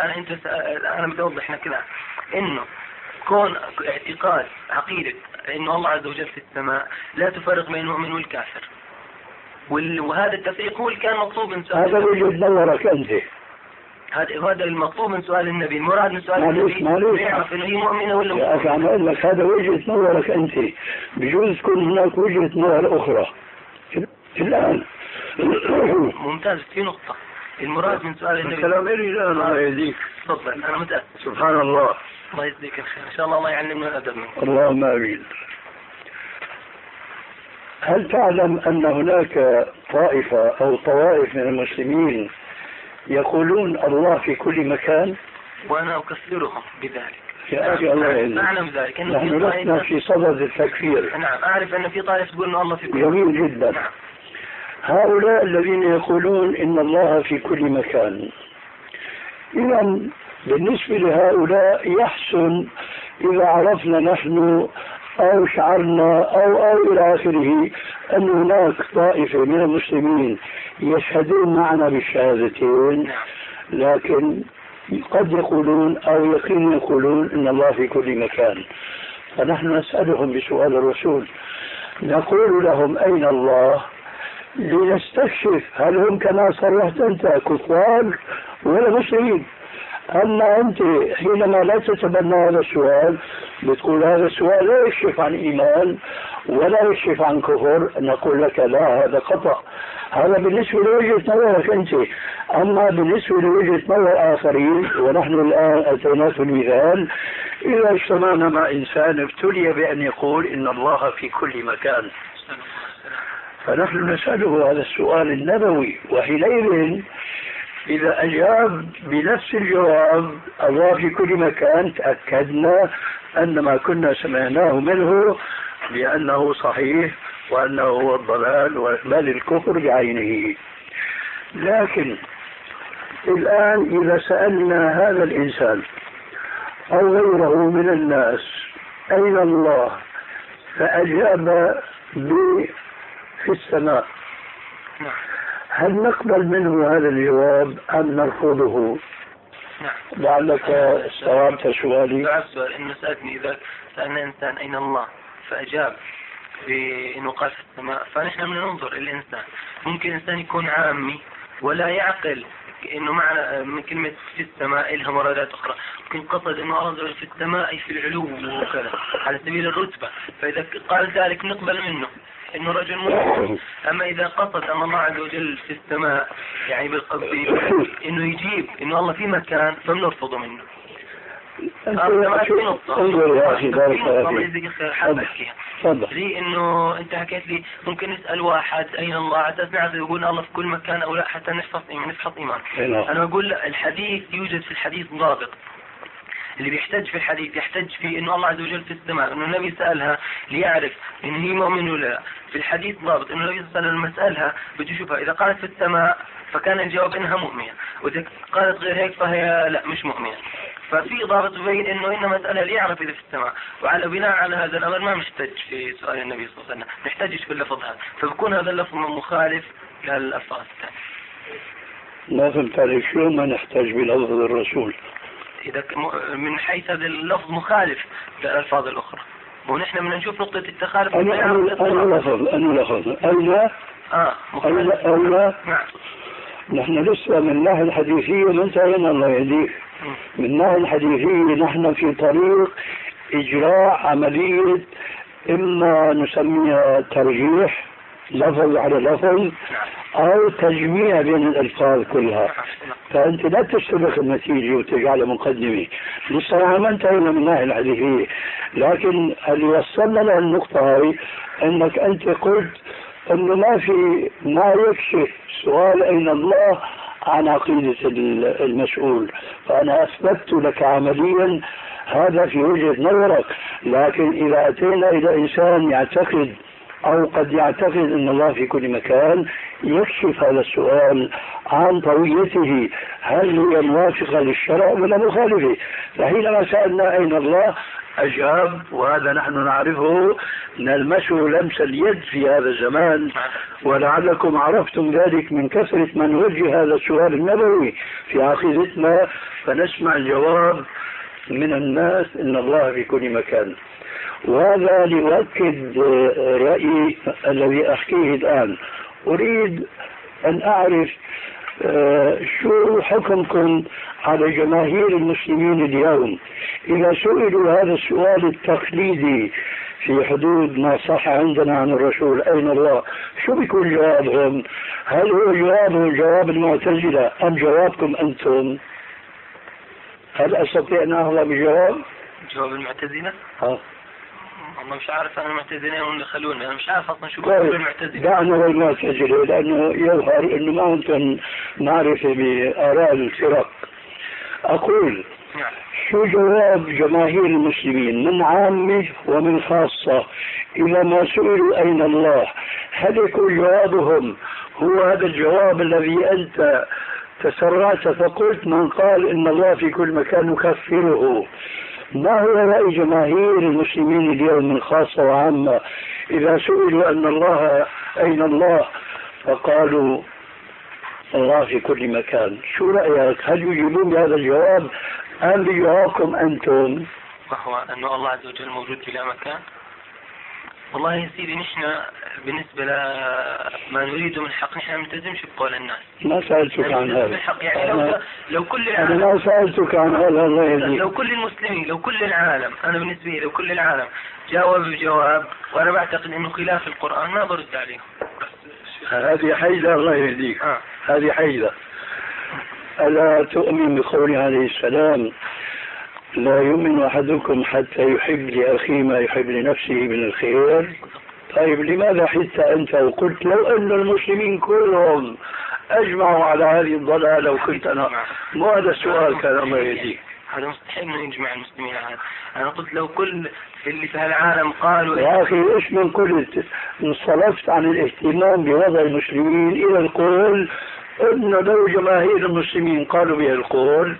أنا أنت. أنا بدي أوضح لك كذا إنه كون اعتقاد عقيدة إنه الله عز وجل في السماء لا تفرق بين المؤمن والكافر. وال... وهذا التفريق هو اللي كان مطلوب من هذا. وجهة نظرك أنت. هذا المطلوب من سؤال النبي المراد من سؤال معلش- النبي معلش. يعرف إنه هي مؤمنة ولا يا أخي عم أقول لك هذا وجهة نظرك أنت. بجوز تكون هناك وجهة نظر أخرى. الآن. ممتاز في نقطة. المراد من سؤال النبي. الكلام إلي الآن الله يهديك. تفضل أنا متأكد. سبحان الله. الله يجزيك الخير. إن شاء الله الله يعلمنا الأدب منك. اللهم آمين. هل تعلم أن هناك طائفة أو طوائف من المسلمين يقولون الله في كل مكان؟ وأنا أكفرهم بذلك يا أخي الله يهديك. أعلم ذلك أنه نحن لسنا في صدد التكفير. نعم أعرف أن في طائفة تقول أن الله في كل جميل جدا. نعم هؤلاء الذين يقولون إن الله في كل مكان. اذا بالنسبة لهؤلاء يحسن إذا عرفنا نحن أو شعرنا أو أو إلى آخره أن هناك طائفة من المسلمين يشهدون معنا بالشهادتين لكن قد يقولون أو يقين يقولون إن الله في كل مكان. فنحن نسألهم بسؤال الرسول. نقول لهم أين الله؟ لنستكشف هل هم كما صرحت أنت كفار ولا مسلمين. أما أنت حينما لا تتبنى هذا السؤال بتقول هذا السؤال لا يكشف عن إيمان ولا يكشف عن كفر نقول لك لا هذا خطأ. هذا بالنسبة لوجهة نظرك أنت. أما بالنسبة لوجهة نظر آخرين ونحن الآن اتيناك المثال إذا اجتمعنا مع إنسان ابتلي بأن يقول إن الله في كل مكان. فنحن نسأله هذا السؤال النبوي وحينئذ إذا أجاب بنفس الجواب الله في كل مكان تأكدنا أن ما كنا سمعناه منه بأنه صحيح وأنه هو الضلال بل الكفر بعينه. لكن الآن إذا سألنا هذا الإنسان أو غيره من الناس أين الله؟ فأجاب في السماء. نعم. هل نقبل منه هذا الجواب أم نرفضه؟ نعم. لعلك استوعبت سؤالي. استوعبت سؤال انه سألتني إذا سألنا انسان أين الله؟ فأجاب بانه قال في السماء. فنحن بننظر الإنسان. ممكن انسان يكون عامي ولا يعقل إنه معنى من كلمة في السماء لها مرادات أخرى. ممكن قصد إنه الله في السماء في العلو وكذا على سبيل الرتبة. فإذا قال ذلك نقبل منه. انه رجل مسلم أما إذا قصد ان الله عز وجل في السماء يعني بالقصد إنه يجيب إنه الله في مكان فبنرفضه منه. أنظر يا أخي بارك الله فيك. تفضل لي إنه أنت حكيت لي ممكن نسأل واحد أين الله؟ حتى نعرف يقول الله في كل مكان أو لا حتى نحفظ إيمان نفحص إيمان. أنا بقول الحديث يوجد في الحديث ضابط اللي بيحتج في الحديث يحتج في إنه الله عز وجل في السماء إنه النبي سألها ليعرف إن هي مؤمن ولا لا. في الحديث ضابط إنه النبي صلى الله عليه وسلم لما سألها بده يشوفها إذا قالت في السماء فكان الجواب إنها مؤمنة. وإذا قالت غير هيك فهي لا مش مؤمنة. ففي ضابط يبين إنه إنما مساله ليعرف إذا في السماء. وعلى بناء على هذا الأمر ما نحتج في سؤال النبي صلى الله عليه وسلم. نحتجش باللفظ هذا؟ فبكون هذا اللفظ مخالف للألفاظ الثانية. ما فهمت عليك شو ما نحتاج بلفظ الرسول؟ اذا من حيث هذا اللفظ مخالف للالفاظ الاخرى ونحن بدنا نشوف نقطة التخالف أنا أنا أنا لفظ أنا لفظ أين آه أين أين نعم نحن لسه من الناحية الحديثية ما انتهينا الله يهديك من الناحية الحديثية نحن في طريق إجراء عملية إما نسميها ترجيح لفظ على لفظ أو تجميع بين الألفاظ كلها. فأنت لا تستبق النتيجة وتجعلها مقدمة. للصراحة ما انتهينا من الناحية الحديثية لكن اللي وصلنا له النقطة هاي أنك أنت قلت أنه ما في ما يكشف سؤال أين الله عن عقيدة المسؤول. فأنا أثبتت لك عمليا هذا في وجهة نظرك. لكن إذا أتينا إلى إنسان يعتقد أو قد يعتقد أن الله في كل مكان يكشف هذا السؤال عن طويته هل هي موافقة للشرع ولا مخالفة؟ فحينما سألنا أين الله أجاب وهذا نحن نعرفه نلمسه لمس اليد في هذا الزمان. ولعلكم عرفتم ذلك من كثرة من وجه هذا السؤال النبوي في عقيدتنا. فنسمع الجواب من الناس إن الله في كل مكان. وهذا ليؤكد رأيي الذي أحكيه الآن. أريد أن أعرف آه، شو حكمكم على جماهير المسلمين اليوم؟ إذا سئلوا هذا السؤال التقليدي في حدود ما صح عندنا عن الرسول أين الله؟ شو بيكون جوابهم؟ هل هو جوابهم جواب المعتزلة أم جوابكم أنتم؟ هل أستطيع أن أهلا بجواب؟ جواب المعتزلة؟ ها مش عارف أنا المعتزلين هم اللي خلوني أنا مش عارف أصلا شو بيقولوا المعتزله دعنا والمعتزله لأنه يظهر إنه ما أنتم معرفة بآراء الفرق. أقول نعم. شو جواب جماهير المسلمين من عامة ومن خاصة إذا ما سئلوا أين الله؟ هل يكون جوابهم هو هذا الجواب الذي أنت تسرعت فقلت من قال إن الله في كل مكان نكفره ما هو رأي جماهير المسلمين اليوم خاصة وعامة؟ إذا سئلوا أن الله أين الله؟ فقالوا الله في كل مكان. شو رأيك؟ هل يجيبون بهذا الجواب؟ أم بجوابكم أنتم؟ وهو أن الله عز وجل موجود في لا مكان. والله يا سيدي نحن بالنسبة لما نريده من حق نحن ما نلتزمش بقول الناس. ما سألتك عن هذا. يعني لو, لو كل أنا العالم ما سألتك عن هذا الله يهديك. لو كل المسلمين لو كل العالم أنا بالنسبة لي لو كل العالم جاوب بجواب وأنا بعتقد إنه خلاف القرآن ما برد عليهم هذه حيدة الله يهديك. آه. هذه حيدة ألا تؤمن بقول عليه السلام؟ لا يؤمن أحدكم حتى يحب لأخيه ما يحب لنفسه من الخير. طيب لماذا حتى أنت وقلت لو أن المسلمين كلهم أجمعوا على هذه الضلالة وكنت أنا؟ مو هذا السؤال كان الله يهديك هذا مستحيل انه يجمع المسلمين على هذا. أنا قلت لو كل اللي في العالم قالوا يا أخي إيش من قلت انصرفت عن الاهتمام بوضع المسلمين إلى القول انه لو جماهير المسلمين قالوا بهذا القول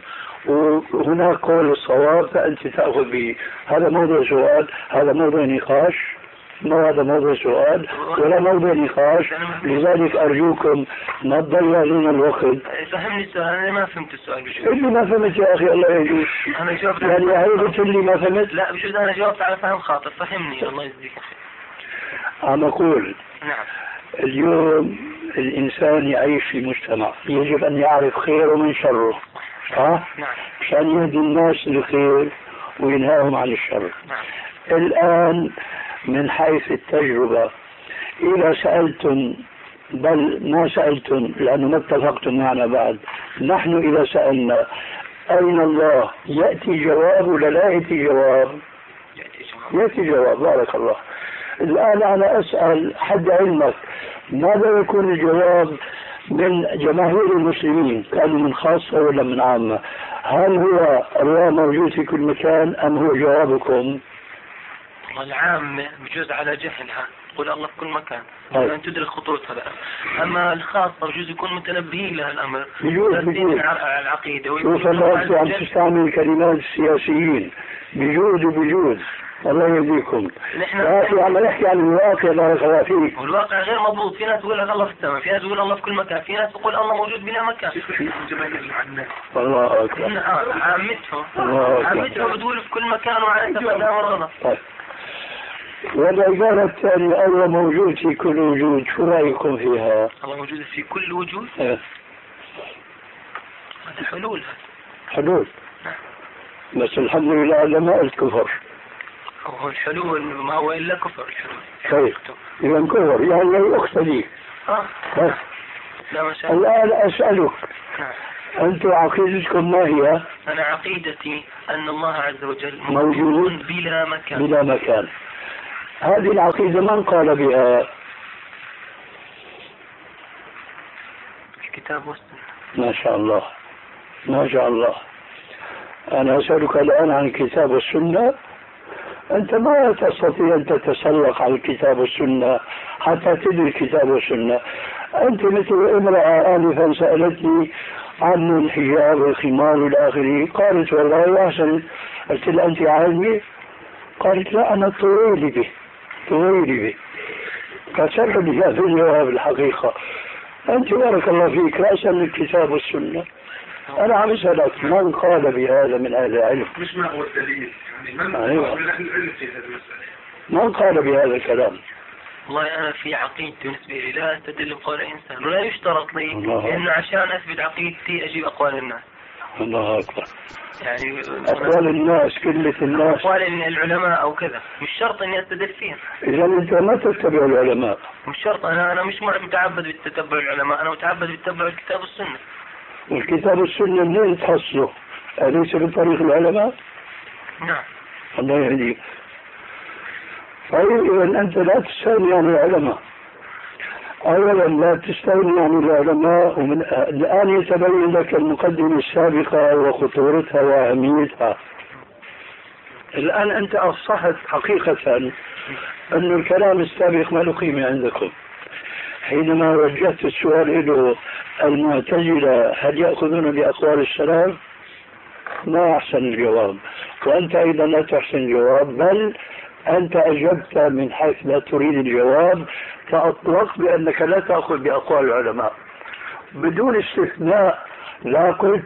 وهناك قول الصواب فأنت تأخذ به. هذا موضوع سؤال هذا موضوع نقاش ما هذا موضوع سؤال؟ ولا موضوع نقاش. لذلك أرجوكم ما تضيع علينا الوقت. فهمني السؤال أنا ما فهمت السؤال بجوز اللي ما فهمت يا أخي الله يهديك أنا جاوبت يعني قلت لي ما فهمت؟ لا بجوز أنا جاوبت على فهم خاطئ فهمني الله يجزيك عم أقول نعم. اليوم الإنسان يعيش في مجتمع يجب أن يعرف خيره من شره. ها نعم. عشان يهدي الناس للخير وينهاهم عن الشر. نعم. الآن من حيث التجربة إذا سألتم بل ما سألتم لأنه ما اتفقتم معنا بعد نحن إذا سألنا أين الله؟ يأتي جواب ولا لا يأتي جواب. يأتي جواب بارك الله. الآن أنا أسأل حد علمك ماذا يكون الجواب؟ من جماهير المسلمين كانوا من خاصة ولا من عامة؟ هل هو الله موجود في كل مكان أم هو جوابكم؟ والعامة بجوز على جهلها. تقول الله في كل مكان. طيب. أن تدرك خطورتها بقى. أما الخاصة بجوز يكون متنبهين لها الأمر. بجوز بجوز الع- العقيدة. شوف ويقولون الله أنت عم تستعمل كلمات السياسيين. بجوز وبجوز الله يهديكم. نحن عم نحكي عن الواقع بارك الله فيك والواقع غير مضبوط. في ناس تقول لك الله في السماء في ناس تقول الله في كل مكان. في ناس تقول الله موجود بلا مكان. الله أكبر. نعم عامتهم. عامتهم بتقول في كل مكان وعلى طيب. والعبارة الثانية الله موجود في كل وجود. شو رأيكم فيها؟ الله موجود في كل وجود. إيه، هذا حلول. حلول. بس الحمد لله هذا ما قلت كفر. هو الحلول ما هو إلا كفر الحلول. طيب. إذا كفر. يعني لا يقتدي آه. بس لا ما شاء الله. الآن أسألك. نعم. أنتم عقيدتكم ما هي؟ أنا عقيدتي أن الله عز وجل موجود بلا مكان. بلا مكان. هذه العقيدة من قال بها؟ الكتاب والسنة ما شاء الله. ما شاء الله. أنا أسألك الآن عن الكتاب والسنة أنت ما تستطيع أن تتسلق على الكتاب والسنة حتى تدري الكتاب والسنة أنت مثل امرأة آنفا سألتني عن الحجاب والخمار والى اخره قالت والله أحسن قلت لها أنت عالمة قالت لا أنا طويلة به. طويلة به فسرني هذا الجواب الحقيقة. أنت بارك الله فيك رأسا للكتاب والسنة. أنا عم أسألك من قال بهذا من أهل العلم؟ مش ما هو الدليل؟ يعني من أيوة. من أهل العلم في هذه المسألة؟ من قال بهذا الكلام؟ والله أنا في عقيدتي بالنسبة لي لا أستدل بقول إنسان ولا يشترط لي. لأنه عشان أثبت عقيدتي أجيب أقوال الناس. الله أكبر. يعني أقوال الناس كلة الناس. أقوال من العلماء أو كذا. مش شرط إني أستدل فيها إذا أنت ما تتبع العلماء. مش شرط. أنا أنا مش متعبد بتتبع العلماء. أنا متعبد بتتبع الكتاب والسنة. والكتاب والسنة منين تحصله؟ أليس من طريق العلماء؟ نعم. الله يهديك. طيب إذا أنت لا تستغني عن العلماء. أولا لا تستغني عن العلماء ومن الآن يتبين لك المقدمة السابقة وخطورتها وأهميتها. الآن أنت أصحت حقيقة أن الكلام السابق ما له قيمة عندكم. حينما وجهت السؤال له المعتزلة هل يأخذون بأقوال السلام؟ ما أحسن الجواب. وأنت أيضا لا تحسن الجواب بل أنت أجبت من حيث لا تريد الجواب فأطلقت بأنك لا تأخذ بأقوال العلماء. بدون استثناء لا قلت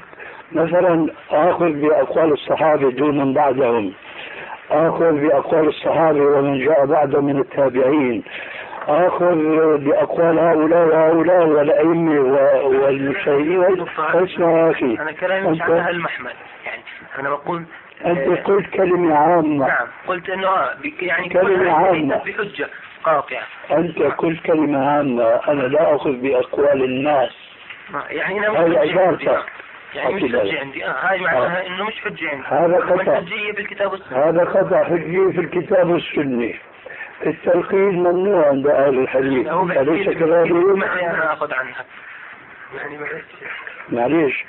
مثلا آخذ بأقوال الصحابة دون من بعدهم. آخذ بأقوال الصحابة ومن جاء بعدهم من التابعين. آخذ بأقوال هؤلاء وهؤلاء والأئمة و- والمجتهدين اسمع يا أخي. أنا كلامي مش على هالمحمل يعني أنا بقول أنت آه، قلت كلمة عامة. نعم قلت آه، بك- يعني كلمة كل عامة. بحجة قاطعة. أنت قلت كلمة عامة أنا لا أخذ بأقوال الناس. آه، يعني مش هذه حجة عندي. عبارتك. آه. يعني مش حجة عندي. آه هاي معناها إنه مش حجة عندي. هذا خطأ. حجية بالكتاب والسنة هذا خطأ حجي في الكتاب والسنة التلقين ممنوع عند أهل الحديث. أليس لي- كذلك؟ أنا أخذ عنها. يعني معلش. معليش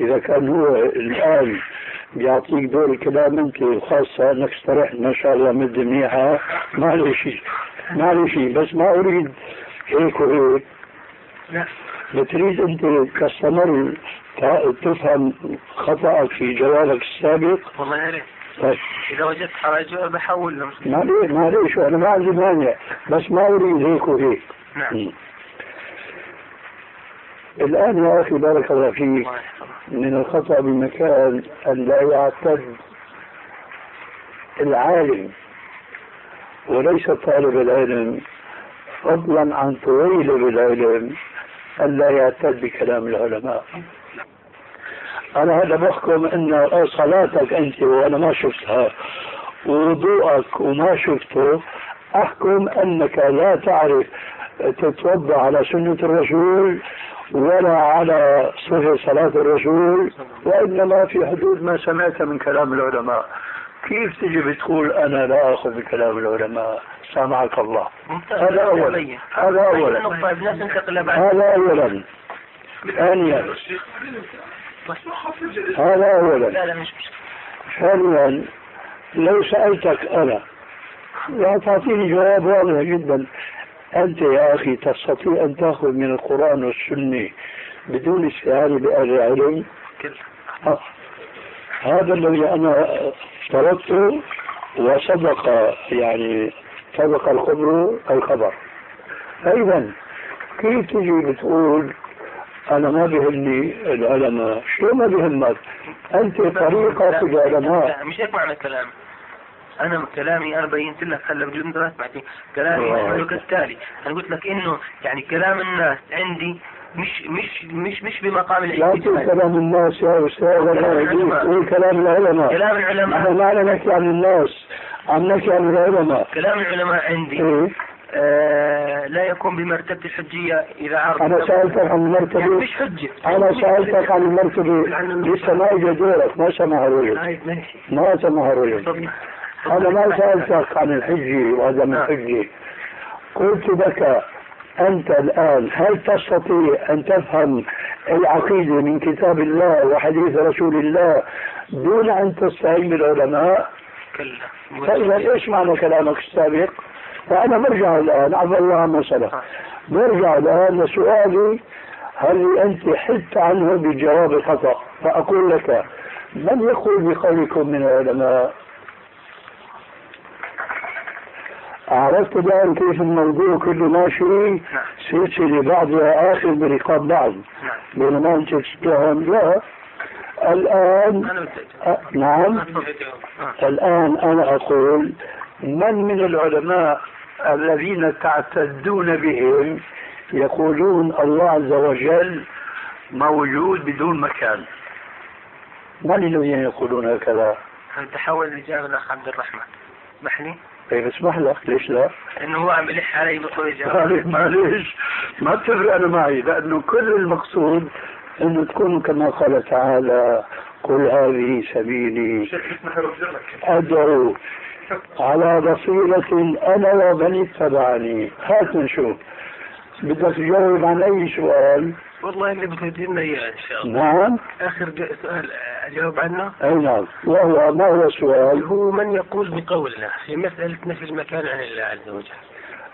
إذا كان هو الآن بيعطيك دور الكلام أنت وخاصة أنك استرحت ما شاء الله مدة منيحة معلش معلش بس ما أريد هيك وهيك. لا. بتريد أنت كاستمر تفهم خطأك في جوابك السابق؟ والله يا ريت. طيب. إذا وجدت حرج بحول له معليش معليش أنا ما عندي مانع بس ما أريد هيك وهيك. نعم. الآن يا أخي بارك الله فيك. من الخطأ بمكان أن لا يعتد العالم وليس طالب العلم فضلا عن طويل العلم أن لا يعتد بكلام العلماء. أنا هذا بحكم أن صلاتك أنت وأنا ما شفتها ووضوءك وما شفته أحكم أنك لا تعرف تتوضأ على سنة الرسول ولا على صفة صلاة الرسول وإنما في حدود ما سمعت من كلام العلماء. كيف تجي بتقول أنا لا أخذ بكلام العلماء؟ سامحك الله. هذا أولا. هذا أولا. هذا أولا. ثانيا. هذا أولا. لا لا ثانيا لو سألتك أنا. وتعطيني جواب واضح جدا. أنت يا أخي تستطيع أن تأخذ من القرآن والسنة بدون استعانة بأهل العلم آه. هذا الذي أنا افترضته وصدق يعني صدق الخبر الخبر أيضا كيف تجي بتقول أنا ما بهمني العلماء؟ شو ما بهمك؟ أنت طريقة العلماء مش هيك معنى كلامي أنا كلامي أنا بينت لك هلا بدون دراسة بعدين. كلامي كالتالي أنا قلت لك إنه يعني كلام الناس عندي مش مش مش مش بمقام لا تقول الاجتهاد كلام الناس يا لا تقول كلام العلماء. كلام العلماء. ما نحكي عن الناس. عم نحكي عن العلماء. كلام العلماء عندي. إيه؟ آه لا يكون بمرتبة الحجية إذا عرض أنا سألتك عن يعني المرتبة مش حجة. أنا سألتك عن المرتبة. لسه ما إجا دورك. ما سمع الرجل طيب ما سمع الرجل تفضل. أنا ما سألتك عن الحجة وعدم نعم. الحجة قلت لك أنت الآن هل تستطيع أن تفهم العقيدة من كتاب الله وحديث رسول الله دون أن تستعين بالعلماء؟ كلا. فإذا إيش معنى كلامك السابق؟ فأنا برجع الآن عفى الله عما سلف برجع الآن لسؤالي هل أنت حدت عنه بالجواب الخطأ فأقول لك من يقول بقولكم من العلماء؟ عرفت الآن كيف الموضوع كله ماشي. سلسلة بعضها آخر برقاب بعض. نعم. بينما أنت تتهم لا الآن أ... نعم. الآن أنا أقول من من العلماء الذين تعتدون بهم يقولون الله عز وجل موجود بدون مكان. من الذين يقولون هكذا؟ أنا تحول الإجابة الأخ عبد الرحمن. اسمح لي طيب اسمح لك ليش لا؟ إنه هو عم يلح علي بطول إجابة معلش معلش ما بتفرق أنا معي لأنه كل المقصود أنه تكون كما قال تعالى قل هذه سبيلي أدعو على بصيرة أنا ومن اتبعني. هات نشوف بدك تجاوب عن أي سؤال؟ والله اللي بتدينا إياه إن شاء الله. نعم. آخر ج- سؤال أجاوب عنه أي نعم. وهو ما هو السؤال؟ هو من يقول بقولنا في مسألة نفي المكان عن الله عز وجل.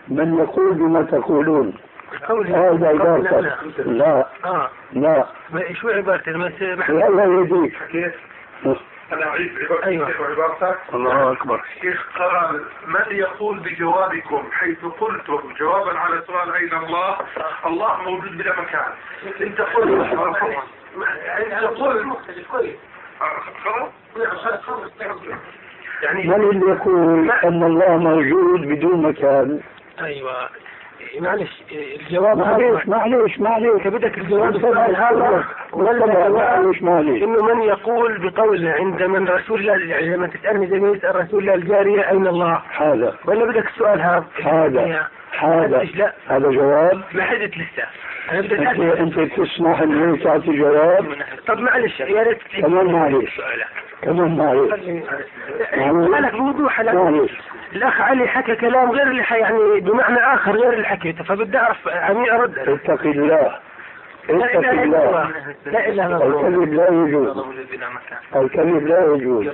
من يقول بما تقولون. بقولنا هذا عبارتك لا. آه. لا ما- شو ما سمح لا لا يديك أنا أعيد عبارتك أيوة. عبارتك؟ الله أكبر. شيخ قرار من يقول بجوابكم حيث قلتم؟ جوابا على سؤال أين الله؟ الله موجود بلا مكان. أنت قلت خلاص يعني من اللي يقول أن الله موجود بدون مكان؟ أيوه. معلش الجواب معليش معليش انت بدك الجواب هذا ولا معليش معليش. إنه من يقول بقول عند من رسول الله يعني لما تسألني زي يسال رسول الله الجارية أين الله؟ هذا. ولا بدك السؤال هذا؟ هذا. هذا هذا جواب. ما حدث لسه أنت أنت بتسمح إنه تعطي جواب؟ طب معلش يا ريت كمان معلش. كمان معلش. سؤالك بوضوح معلش. الأخ علي حكى كلام غير اللي يعني بمعنى آخر غير اللي حكيته فبدي اعرف عمي أرد. اتق الله. لا إله إلا الله. الكذب لا يجوز. الكذب لا يجوز.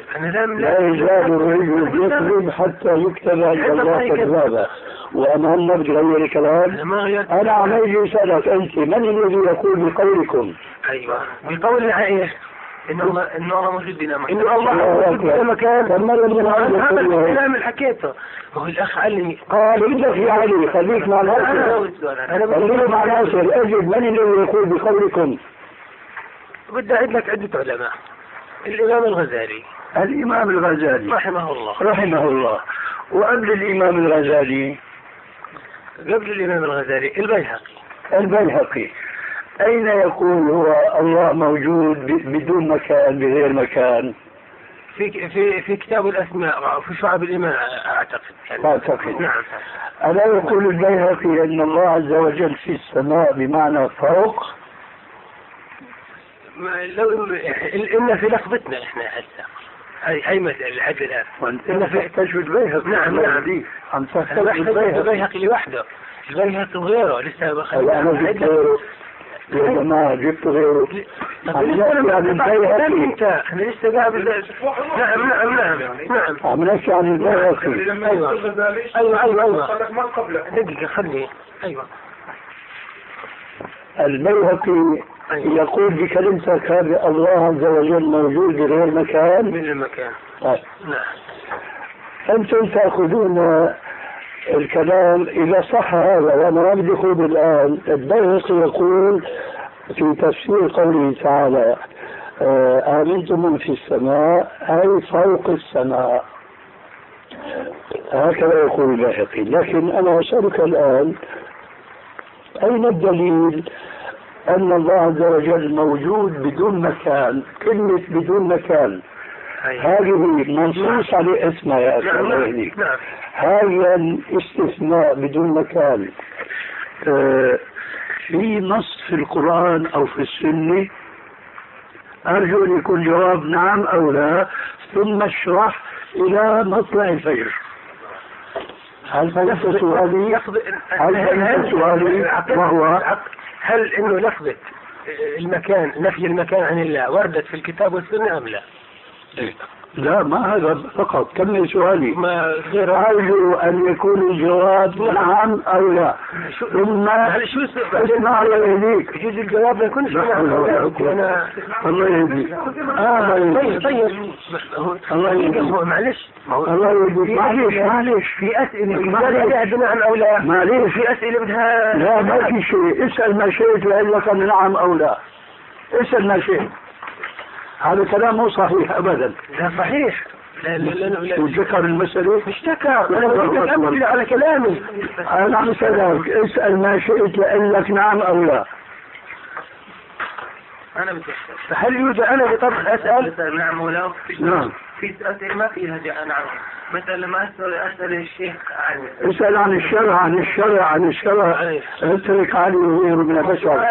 لا يزال الرجل يكذب حتى يكتب عند الله كذابا. وأنا هل كلام؟ أنا ما غيرت أنا عمال اسالك أنت. من الذي يقول بقولكم؟ أيوه. بقول إيش؟ إن الله إن الله موجود بلا مكان. إن الله الله موجود بلا مكان. مرة من هذا الكلام اللي حكيته ما هو الأخ قال لي قال بدك يا علي خليك مع السؤال أنا خليك مع الناصر أجد من الذي يقول بقولكم؟ بدي أعد لك عدة علماء. الإمام الغزالي. الإمام الغزالي. رحمه الله. رحمه الله. وقبل الإمام الغزالي؟ قبل الإمام الغزالي البيهقي. البيهقي. أين يقول هو؟ الله موجود بدون مكان بغير مكان. في في في كتاب الأسماء في شعب الإيمان أعتقد. يعني أعتقد. نعم. ألا يقول البيهقي أن الله عز وجل في السماء بمعنى فوق؟ ما- لو إن- في لفظتنا إحنا هسه هاي هاي مسألة لحد إن في تحتاج بالبيهقي نعم، نعم. عم بحتاج بالبيهقي البيهقي. لوحده. البيهقي وغيره لسه جبت غيره يا جماعة جبت غيره. طب عم لسه قابل نعم نعم نعم نعم. عم نحكي عن أيوة. أيوة قال لك من قبله دقيقة خلي أيوة. البيهقي أيوة. يقول بكلمتك هذه الله عز وجل موجود بغير مكان. من المكان. طيب. نعم. أنتم تأخذون الكلام إذا صح هذا وأنا ما بدي أخوض الآن البيهقي يقول في تفسير قوله تعالى آه، آمنتم من في السماء أي فوق السماء. هكذا يقول البيهقي لكن أنا أسألك الآن أين الدليل أن الله عز وجل موجود بدون مكان كلمة بدون مكان؟ هذه منصوص عليه اسمها يا أخي نعم نعم نعم هذا الاستثناء بدون مكان آه، في نص في القرآن أو في السنة أرجو أن يكون جواب نعم أو لا ثم اشرح إلى مطلع الفجر هل فهمت سؤالي؟ هل فهمت سؤالي؟ وهو هل إنه لفظة المكان نفي المكان عن الله وردت في الكتاب والسنة أم لا؟ لا ما هذا فقط. كمل سؤالي. ما غير أرجو أن يكون الجواب نعم أو لا؟ ثم هل شو أسمع يهديك يجوز الجواب ما يكونش. أنا الله يهديك. طيب طيب. الله يهديك. معلش. الله يهديك. في معلش أسئلة- معلش. في اسئله معلش. بنعم أو لا؟ معلش. في أسئلة بدها لا ما في شيء. اسأل ما شئت لك نعم أو لا. اسأل ما شئت. هذا كلام مو صحيح أبدا لا صحيح. وذكر المسألة مش ذكر امثله على كلامي أنا عم أسألك اسأل ما شئت لك نعم أو لا أنا بدي فهل يوجد أنا بطبع اسال نعم ولو نعم. في أسئلة ما فيها جاء نعم. مثلا لما أسأل أسأل الشيخ عن اسأل عن الشرع عن الشرع عن الشرع. اترك علي وغيره من البشر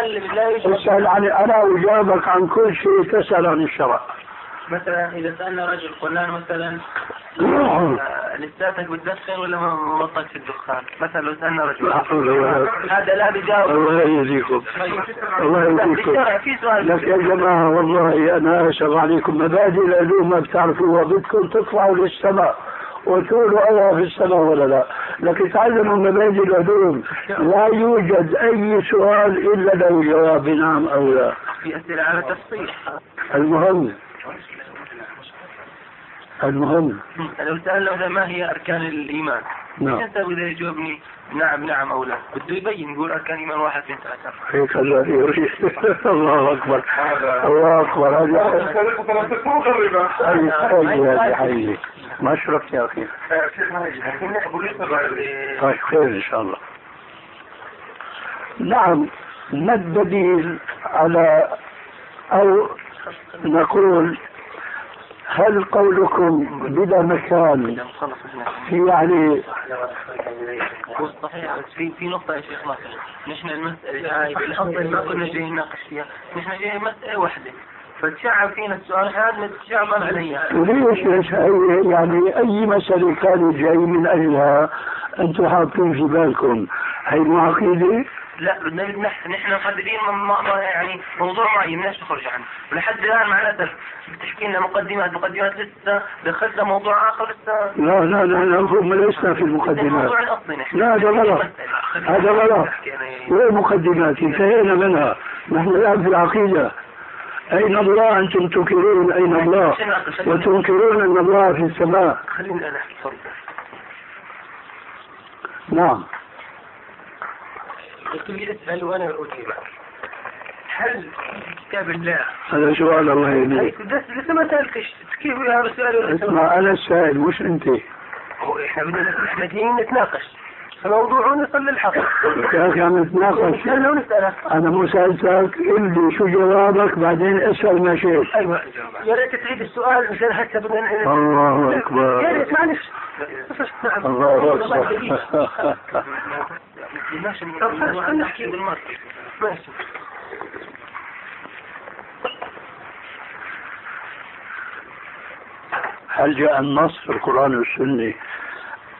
اسأل عن أنا أجابك عن كل شيء تسأل عن الشرع. مثلا إذا سألنا رجل قلنا له مثلا آه، لساتك بتدخن ولا ما بطلت الدخان؟ مثلا لو سألنا رجل. هذا لا بيجاوب الله يهديكم الله في سؤال. لك يا جماعة والله أنا أسف عليكم. مبادئ العلوم ما بتعرفوها. بدكم تطلعوا للسماء وتقولوا الله في السماء ولا لا. لكن تعلموا مبادئ العلوم. لا يوجد أي سؤال إلا له جواب نعم أو لا. في أسئلة على تفصيل المهم. المهم. لو سألنا مثلا ما هي أركان الإيمان؟ نعم. أنت إذا يجاوبني نعم نعم أو لا؟ بده يبين يقول أركان الإيمان واحد اثنين ثلاثة هيك الله أكبر. الله أكبر. حي حي ما شرفت يا أخي. طيب خير إن شاء الله. نعم ما الدليل على أو نقول هل قولكم بلا مكان في يعني هو صحيح بس في في نقطة يا شيخ مثلا نحن المسألة هاي بالأصل ما كنا جايين نناقش فيها. نحن جايين مسألة واحدة. فتشعب فينا السؤال هذا نتشعب عليها وليش ليش هي يعني أي مسألة كانوا جاي من أجلها أنتم حاطين في بالكم هي عقيدة لا بدنا نحن محددين م- م- م- يعني موضوع معين بدناش نخرج عنه. ولحد الآن مع الاسف بتحكي لنا مقدمات مقدمات لسه دخلنا موضوع آخر لسه. لا لا لا لا هم لسنا في المقدمات. لا هذا غلط. هذا غلط. وين مقدمات انتهينا منها. نحن الآن في العقيدة. أين الله؟ أنتم تنكرون أين الله؟ وتنكرون أن الله في السماء. خليني احكي تفضل نعم. قلت لي اسال وأنا اجيبك هل في كتاب الله هذا سؤال الله يهديك. لسه لسه ما سالتش كيف هذا السؤال؟ اسمع أنا السائل مش أنت. هو إحنا بدنا إحنا جايين نتناقش. فموضوع نصل للحق يا أخي عم نتناقش أنا مو سألتك إلي شو جوابك بعدين اسأل ما شئت. أيوه. يا ريت تعيد السؤال مشان هسه بدنا الله يا أكبر ريت معلش. نعم. الله ماشي طب نحكي بالمصري ماشي هل جاء النص في القرآن والسنة؟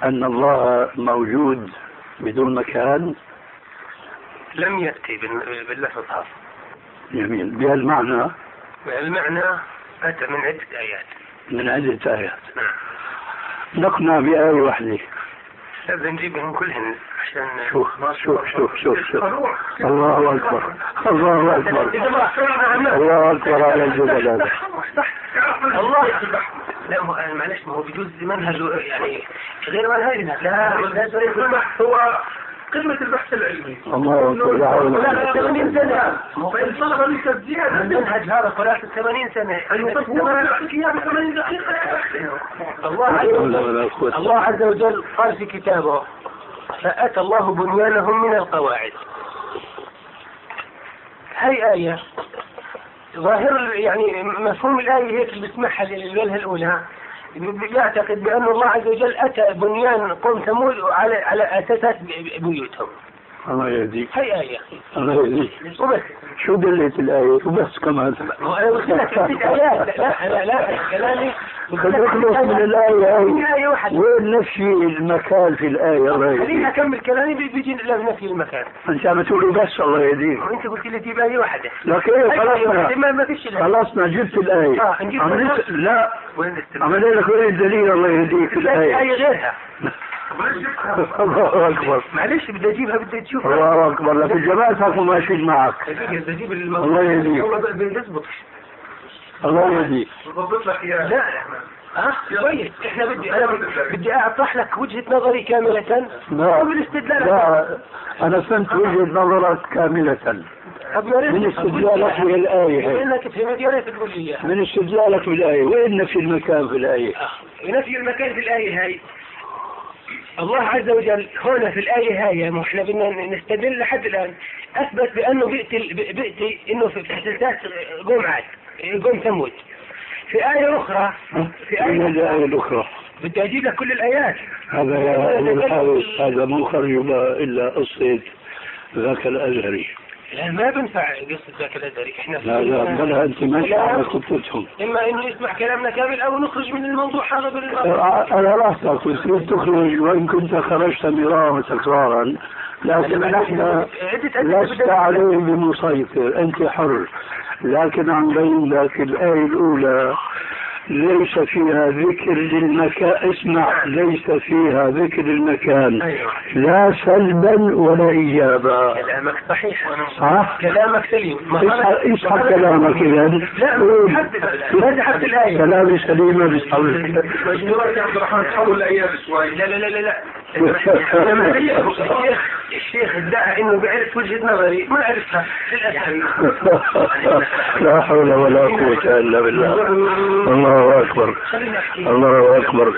أن الله موجود بدون مكان لم يأتي بال- باللفظ هذا. جميل. بهالمعنى؟ المعنى أتى من عدة آيات. من عدة آيات. نعم. نقنع بآية واحدة. بدنا نجيبهم كلهن عشان شوف شوف شوف شوف شوف. الله أكبر. الله أكبر. الله أكبر على الجبل هذا. الله لا معلش ما هو بجوز منهج يعني غير منهجنا لا له. هو قمة البحث العلمي الله أكبر لا حول ولا لا قوة 80 سنة فإن طلب منك الزيادة المنهج هذا قرأت 80 سنة الله الله عز وجل قال في كتابه فأتى الله بنيانهم من القواعد هاي آية ظاهر يعني مفهوم الآية هيك اللي بسمعها الوجهة الأولى. يعتقد بأن الله عز وجل أتى بنيان قوم ثمود على على بيوتهم. الله يهديك هاي آية الله يهديك وبس شو دلت الآية وبس كمان قلت لك آيات لا لا لا كلامي خلينا من الآية هاي وين نفي المكان في الآية الله خليني يهديك أكمل كلامي بي- بيجي نفي المكان أنت عم تقولي بس الله يهديك وأنت قلت لي جيب آية واحدة لكن واحدة خلصنا ما فيش خلصنا جبت الآية آه، نجيب لا وين الاستدلال؟ عم أقول لك وين الدليل الله يهديك في الآية آية غيرها الله أكبر. معلش بدي أجيبها بدي تشوفها الله أكبر. لكن جماعتك ماشيين معك. دقيقة بدي أجيب الله يهديك. الله يهديك. بضبط لك اياه لا. ها؟ كويس. إحنا بدي أنا بدي أطرح لك وجهة نظري كاملة. لا. وبالاستدلال لا. أنا فهمت وجهة نظرك كاملة. طب يا ريت. من استدلالك بالآية. انك فهمت يا ريت تقول لي إياها. من استدلالك بالآية. وين نفي المكان في الآية؟ آه. نفي المكان في الآية هاي. الله عز وجل هنا في الآية هاي ما إحنا بدنا نستدل لحد الآن. أثبت بأنه بيأتي بي- بيأتي إنه في حساسات قوم عاد قوم ثمود. في آية أخرى في آية الآية الأخرى بدي أجيب لك كل الآيات. هذا يا هذا مو خرج إلا قصة ذاك الأزهري. لا ما بنفع قصة ذاك الأزهري إحنا لا لا بلا أنت ماشي على خطتهم إما إنه يسمع كلامنا كامل أو نخرج من الموضوع هذا على راسك وتريد تخرج وإن كنت خرجت مرارا وتكرارا لكن نحن لست عليه بمسيطر. أنت حر. لكن عم بين لك الآية الأولى ليس فيها ذكر للمكان اسمع ليس فيها ذكر المكان أيوه. لا سلبا ولا إيجابا. كلامك صحيح. صح؟ كلامك سليم. اسحب كلامك إذا. لا ذهبت الآية كلامي سليمة بالصوت دلوقتي يا عبد الرحمن تحول الأيام شوي. لا لا لا لا. الشيخ الشيخ ادعى إنه بيعرف وجهة نظري ما عرفها للاسف لا حول ولا قوة إلا بالله. الله احكي الله أكبر.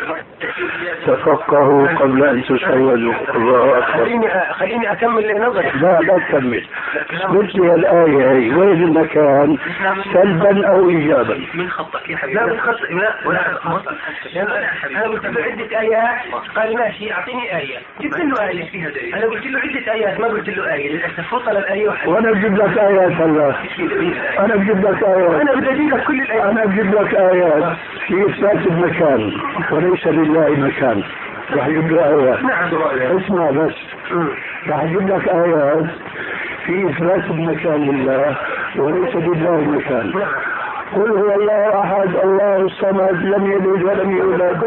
تفقهوا قبل أن تسودوا الله أكبر. خليني خليني أكمل نظري. لا لا تكمل. قلت لي الآية هي وين المكان؟ سلبا أو إيجابا؟ من خطك يا حبيبي. لا من خطك لا ولا أنا قلت له عدة ايات قال ماشي أعطيني آية. جبت له آية فيها دليل أنا قلت له عدة آيات ما قلت له آية. للأسف فصل الآية واحدة وأنا بجيب لك آيات هلا أنا بجيب لك آيات أنا بدي أجيب لك كل الآيات. أنا بجيب لك آيات في إثبات المكان. وليس لله مكان راح أجيب له ايات نعم. اسمع بس. راح أجيب لك ايات في إثبات المكان لله. وليس لله مكان نعم. قل هو الله أحد الله الصمد لم يلد ولم يولد.